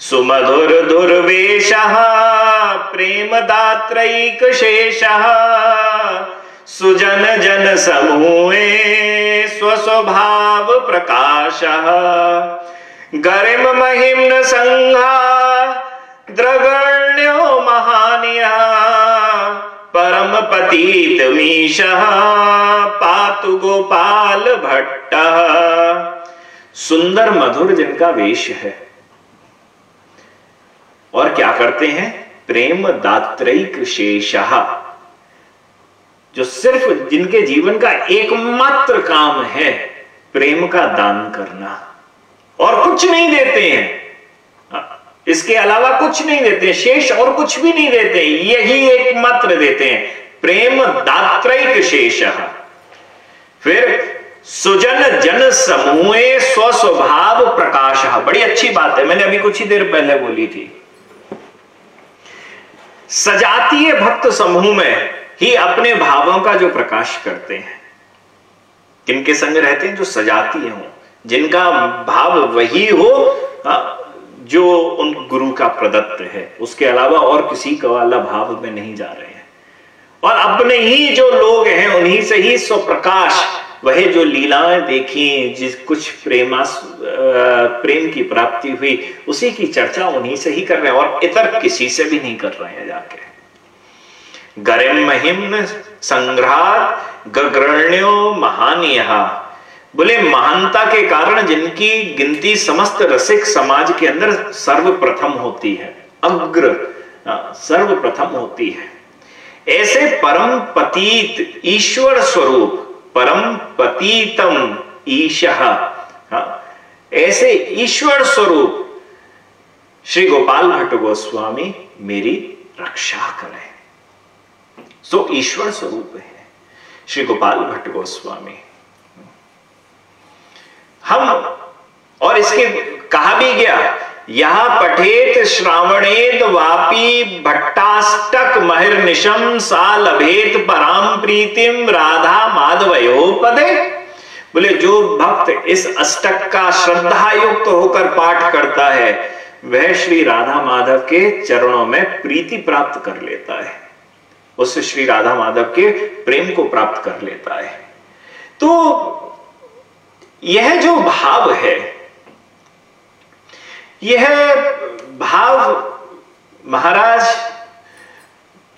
सुमधुर दुर्वेश प्रेम दात्रैक शेष सुजन जन समूहे स्वस्वभाव प्रकाश। गरिम महिम्न संघा, द्रगण्यो महानिया। परम पतित मीश, पातु गोपाल भट्ट। सुंदर मधुर जिनका वेश है। और क्या करते हैं? प्रेम दात्रिक शेष। जो सिर्फ़ जिनके जीवन का एकमात्र काम है प्रेम का दान करना। और कुछ नहीं देते हैं। इसके अलावा कुछ नहीं देते शेष और कुछ भी नहीं देते यही एकमात्र देते हैं। प्रेम दात्रिक शेष। फिर सुजन जन समूह स्वस्वभाव प्रकाश। बड़ी अच्छी बात है। मैंने अभी कुछ ही देर पहले बोली थी। सजातीय भक्त समूह में ही अपने भावों का जो प्रकाश करते हैं किनके संग रहते हैं जो सजातीय हो, जिनका भाव वही हो जो उन गुरु का प्रदत्त है। उसके अलावा और किसी का वाला भाव में नहीं जा रहे हैं। और अपने ही जो लोग हैं, उन्हीं से ही स्वप्रकाश, वह जो लीलाएँ देखी, जिस कुछ प्रेमा प्रेम की प्राप्ति हुई, उसी की चर्चा उन्हीं से ही कर रहे हैं और इतर किसी से भी नहीं कर रहे हैं जाके। गरिम महिम संग्रह गग्रण्यो महानिया। बोले, महानता के कारण जिनकी गिनती समस्त रसिक समाज के अंदर सर्वप्रथम होती है, अग्र सर्वप्रथम होती है। ऐसे परम पतीत ईश्वर स्वरूप, परम पतीतम ईश ऐसे ईश्वर स्वरूप श्री गोपाल भट्ट गोस्वामी मेरी रक्षा करें। सो ईश्वर स्वरूप है। श्री गोपाल भट्ट गोस्वामी। हम, और इसके कहा भी गया, यह पठेत श्रावणेत वापी भट्टाष्टक महिर निशम सा लभेत पराम प्रीतिम राधा माधवयो पदे बोले, जो भक्त इस अष्टक का श्रद्धा युक्त तो होकर पाठ करता है, वह श्री राधा माधव के चरणों में प्रीति प्राप्त कर लेता है। उस श्री राधा माधव के प्रेम को प्राप्त कर लेता है। तो यह जो भाव है, यह भाव महाराज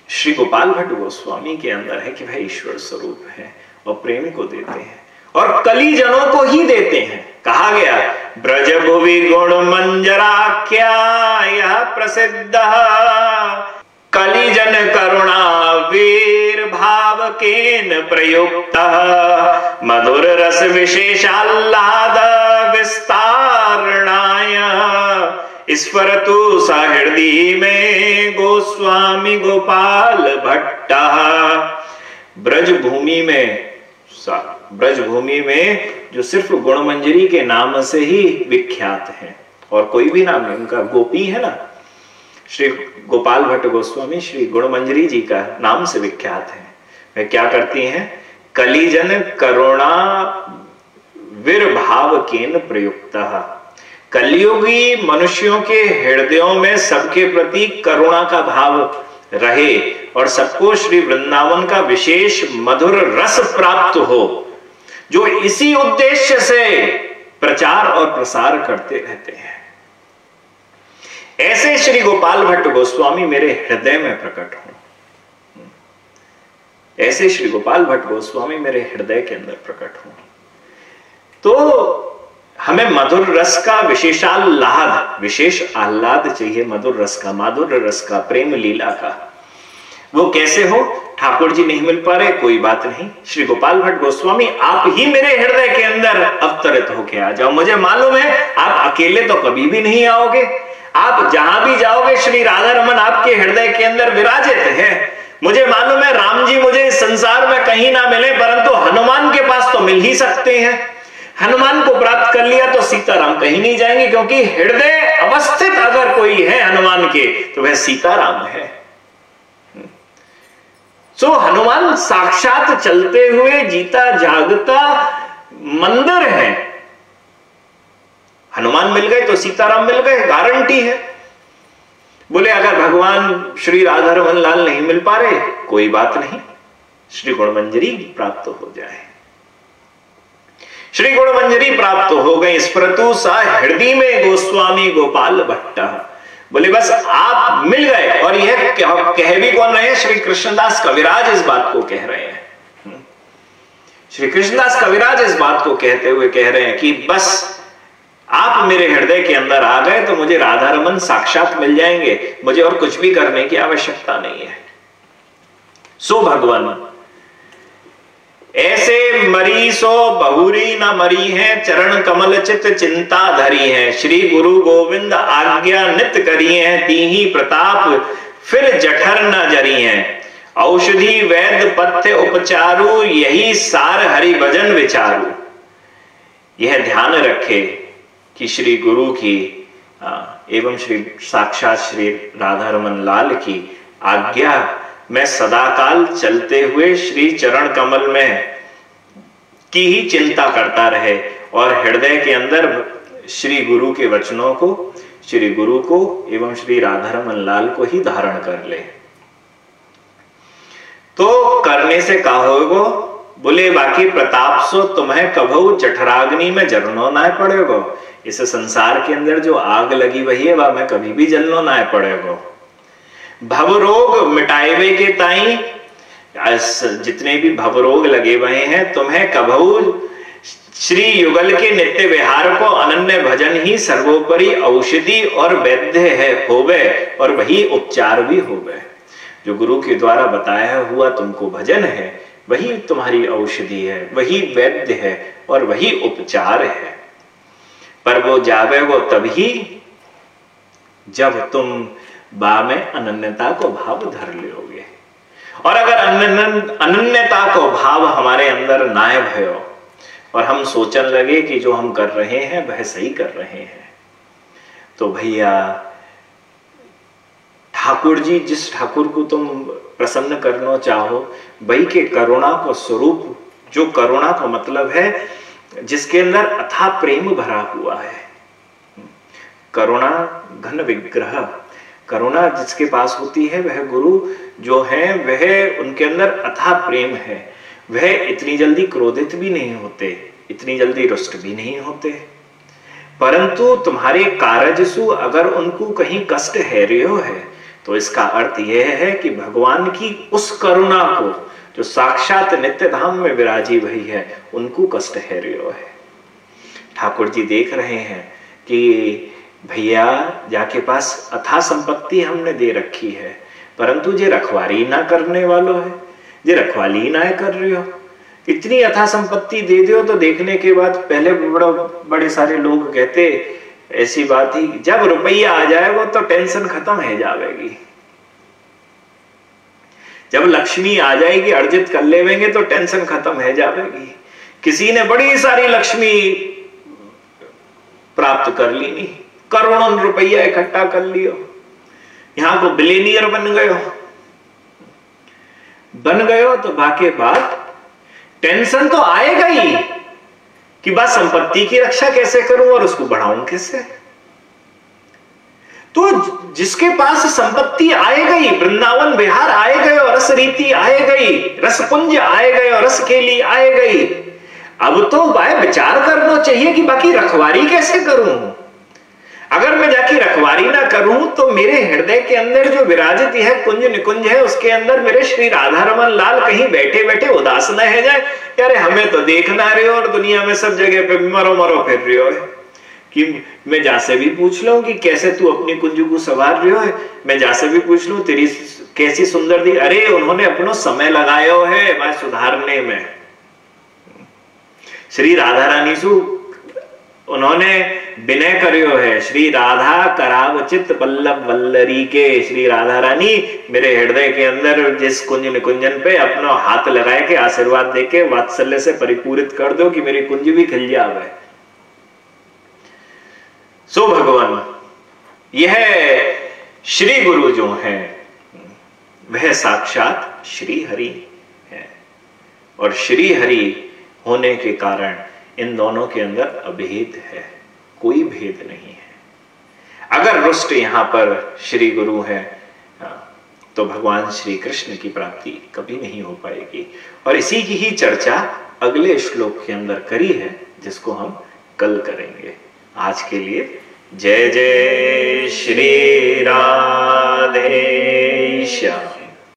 श्री गोपाल भट्ट गोस्वामी के अंदर है कि भाई ईश्वर स्वरूप है और प्रेम को देते हैं और कली जनों को ही देते हैं। कहा गया, ब्रज भुवि गुण मंजरा क्या यह प्रसिद्ध? कलिजन करुणा वीर भाव केन प्रयुक्त। मधुर रस विशेषाह्लाद विस्तारणाय। ईश्वर तु सहृदय में गोस्वामी गोपाल भट्ट। ब्रज भूमि में ब्रज भूमि में जो सिर्फ़ गुण मंजरी के नाम से ही विख्यात है। और कोई भी नाम नहीं, उनका गोपी है ना? श्री गोपाल भट्ट गोस्वामी श्री गुण मंजरी जी का नाम से विख्यात है। वे क्या करती हैं? कलिजन करुणा विर्भाव केन प्रयुक्त। कलयुगी मनुष्यों के हृदयों में सबके प्रति करुणा का भाव रहे और सबको श्री वृंदावन का विशेष मधुर रस प्राप्त हो, जो इसी उद्देश्य से प्रचार और प्रसार करते रहते हैं। ऐसे श्री गोपाल भट्ट गोस्वामी मेरे हृदय में प्रकट हो ऐसे श्री गोपाल भट्ट गोस्वामी मेरे हृदय के अंदर प्रकट हो तो हमें मधुर रस का विशेषाल्लाद, विशेष आह्लाद चाहिए मधुर रस का, माधुर रस का, प्रेम लीला का। वो कैसे हो? ठाकुर जी नहीं मिल पा रहे, कोई बात नहीं। श्री गोपाल भट्ट गोस्वामी, आप ही मेरे हृदय के अंदर अवतरित होके आ जाओ। मुझे मालूम है, आप अकेले तो कभी भी नहीं आओगे। आप जहाँ भी जाओगे, श्री राधा रमन आपके हृदय के अंदर विराजित है। मुझे मालूम है, राम जी मुझे इस संसार में कहीं ना मिले, परंतु हनुमान के पास तो मिल ही सकते हैं। हनुमान को प्राप्त कर लिया तो सीताराम कहीं नहीं जाएँगे, क्योंकि हृदय अवस्थित अगर कोई है हनुमान के तो वह सीताराम है। सो हनुमान साक्षात चलते हुए जीता जागता मंदिर है। हनुमान मिल गए तो सीताराम मिल गए, गारंटी है। बोले, अगर भगवान श्री राधा रमन लाल नहीं मिल पा रहे, कोई बात नहीं। श्री गुणमंजरी प्राप्त हो जाए। श्री गुणमंजरी प्राप्त हो गई स्प्रतु सा हृदय में गोस्वामी गोपाल भट्टा। बोले, बस आप मिल गए, और यह कह भी कौन रहे हैं? श्री कृष्णदास कविराज इस बात को कह रहे हैं। श्री कृष्णदास कविराज इस बात को कहते हुए कह रहे हैं कि बस आप मेरे हृदय के अंदर आ गए तो मुझे राधा रमन साक्षात मिल जाएँगे। मुझे और कुछ भी करने की आवश्यकता नहीं है। सो भगवान, ऐसे मरी सो बहुरी न मरी है, चरण कमल चित चिंता धरी है। श्री गुरु गोविंद आज्ञा नित करी है ती प्रताप फिर जठर न जरी है। औषधि वैद्य पथ्य उपचारू, यही सार हरि भजन विचारू। यह ध्यान रखे कि श्री गुरु की एवं श्री साक्षात श्री राधा रमन लाल की आज्ञा मैं सदाकाल चलते हुए श्री चरण कमल में की ही चिंता करता रहे और हृदय के अंदर श्री गुरु के वचनों को, श्री गुरु को एवं श्री राधारमन लाल को ही धारण कर ले। तो करने से कहा बोले, बाकी प्रताप सो तुम्हें कभू जठराग्नि में जलनो ना पड़ेगो। इस संसार के अंदर जो आग लगी वही है, वह मैं कभी भी जलनो ना पड़ेगो। भव रोग मिटाएवे के ताई जितने भी भव रोग लगे हुए हैं, तुम्हें कभू श्री युगल के नित्य विहार को अनन्य भजन ही सर्वोपरि औषधि और वैद्य है, होवे और वही उपचार भी होवे। जो गुरु के द्वारा बताया हुआ तुमको भजन है वही तुम्हारी औषधि है, वही वैद्य है और वही उपचार है। पर वो जावे वो तभी जब तुम बा में अनन्यता को भाव धर लोगे और अगर अनन्यता को भाव हमारे अंदर नाय भयो और हम सोचन लगे कि जो हम कर रहे हैं, वह सही कर रहे हैं तो भैया ठाकुर जी, जिस ठाकुर को तुम प्रसन्न करना चाहो। वही के करुणा को स्वरूप, जो करुणा का मतलब है, जिसके अंदर अथा प्रेम भरा हुआ है। करुणा घन विग्रह। करुणा जिसके पास होती है वह गुरु जो है, वह उनके अंदर अथा प्रेम है। वह इतनी जल्दी क्रोधित भी नहीं होते, इतनी जल्दी रुष्ट भी नहीं होते। परंतु तुम्हारे कारजसु अगर उनको कहीं कष्ट है रियो है तो इसका अर्थ यह है कि भगवान की उस करुणा को, जो साक्षात नित्य धाम में विराजी वही है, उनको कष्ट है रियो है। ठाकुर जी देख रहे हैं कि भैया, जाके पास अथा संपत्ति हमने दे रखी है, परंतु जे रखवारी ना करने वालों है, जे रखवाली ना कर रहे हो, इतनी अथा संपत्ति दे दो तो देखने के बाद पहले बड़े सारे लोग कहते ऐसी बात ही, जब रुपया आ जाएगा तो टेंशन खत्म है जाएगी जब लक्ष्मी आ जाएगी, अर्जित कर लेवेंगे तो टेंशन खत्म है जाएगी किसी ने बड़ी सारी लक्ष्मी प्राप्त कर ली नहीं, करोड़ों रुपया इकट्ठा कर लियो। यहाँ को बिलेनियर बन गए बन गए तो बाकी बात, टेंशन तो आएगा ही। कि बस संपत्ति की रक्षा कैसे करूँ और उसको बढ़ाऊं कैसे? तो जिसके पास संपत्ति आए गई, वृंदावन विहार आए गए और रस रीति आए गई, रस रसपुंज आए गए और रस खेली आए गई, अब तो भाई विचार करना चाहिए कि बाकी रखवारी कैसे करूँ? अगर मैं जाके रखवारी ना करूँ तो मेरे हृदय के अंदर जो विराजित है, कुंज निकुंज है, उसके अंदर मेरे श्री राधा रमन लाल कहीं बैठे बैठे उदास न है जाए। यार हमें तो देखना रहे हो और दुनिया में सब जगह पे मरो मरो फिर रहे हो। कि मैं जासे भी पूछ लू कि कैसे तू अपनी कुंज को सवार रहे हो? मैं जासे भी पूछ लू, तेरी कैसी सुंदर दी अरे उन्होंने अपनो समय लगाया है मैं सुधारने में। श्री राधा रानी सु उन्होंने विनय करियो है। श्री राधा कराव चित बल्लभ वल्लरी के। श्री राधा रानी, मेरे हृदय के अंदर जिस कुंज निकुंजन पे अपना हाथ लगाए के आशीर्वाद देके वात्सल्य से परिपूरित कर दो कि मेरी कुंज भी खिल जावे। सो भगवान, यह श्री गुरु जो है, वह साक्षात श्री हरि है। और श्री हरि होने के कारण इन दोनों के अंदर अभेद है। कोई भेद नहीं है। अगर रुष्ट यहाँ पर श्री गुरु है तो भगवान श्री कृष्ण की प्राप्ति कभी नहीं हो पाएगी। और इसी की ही चर्चा अगले श्लोक के अंदर करी है, जिसको हम कल करेंगे। आज के लिए जय जय श्री राधे श्याम।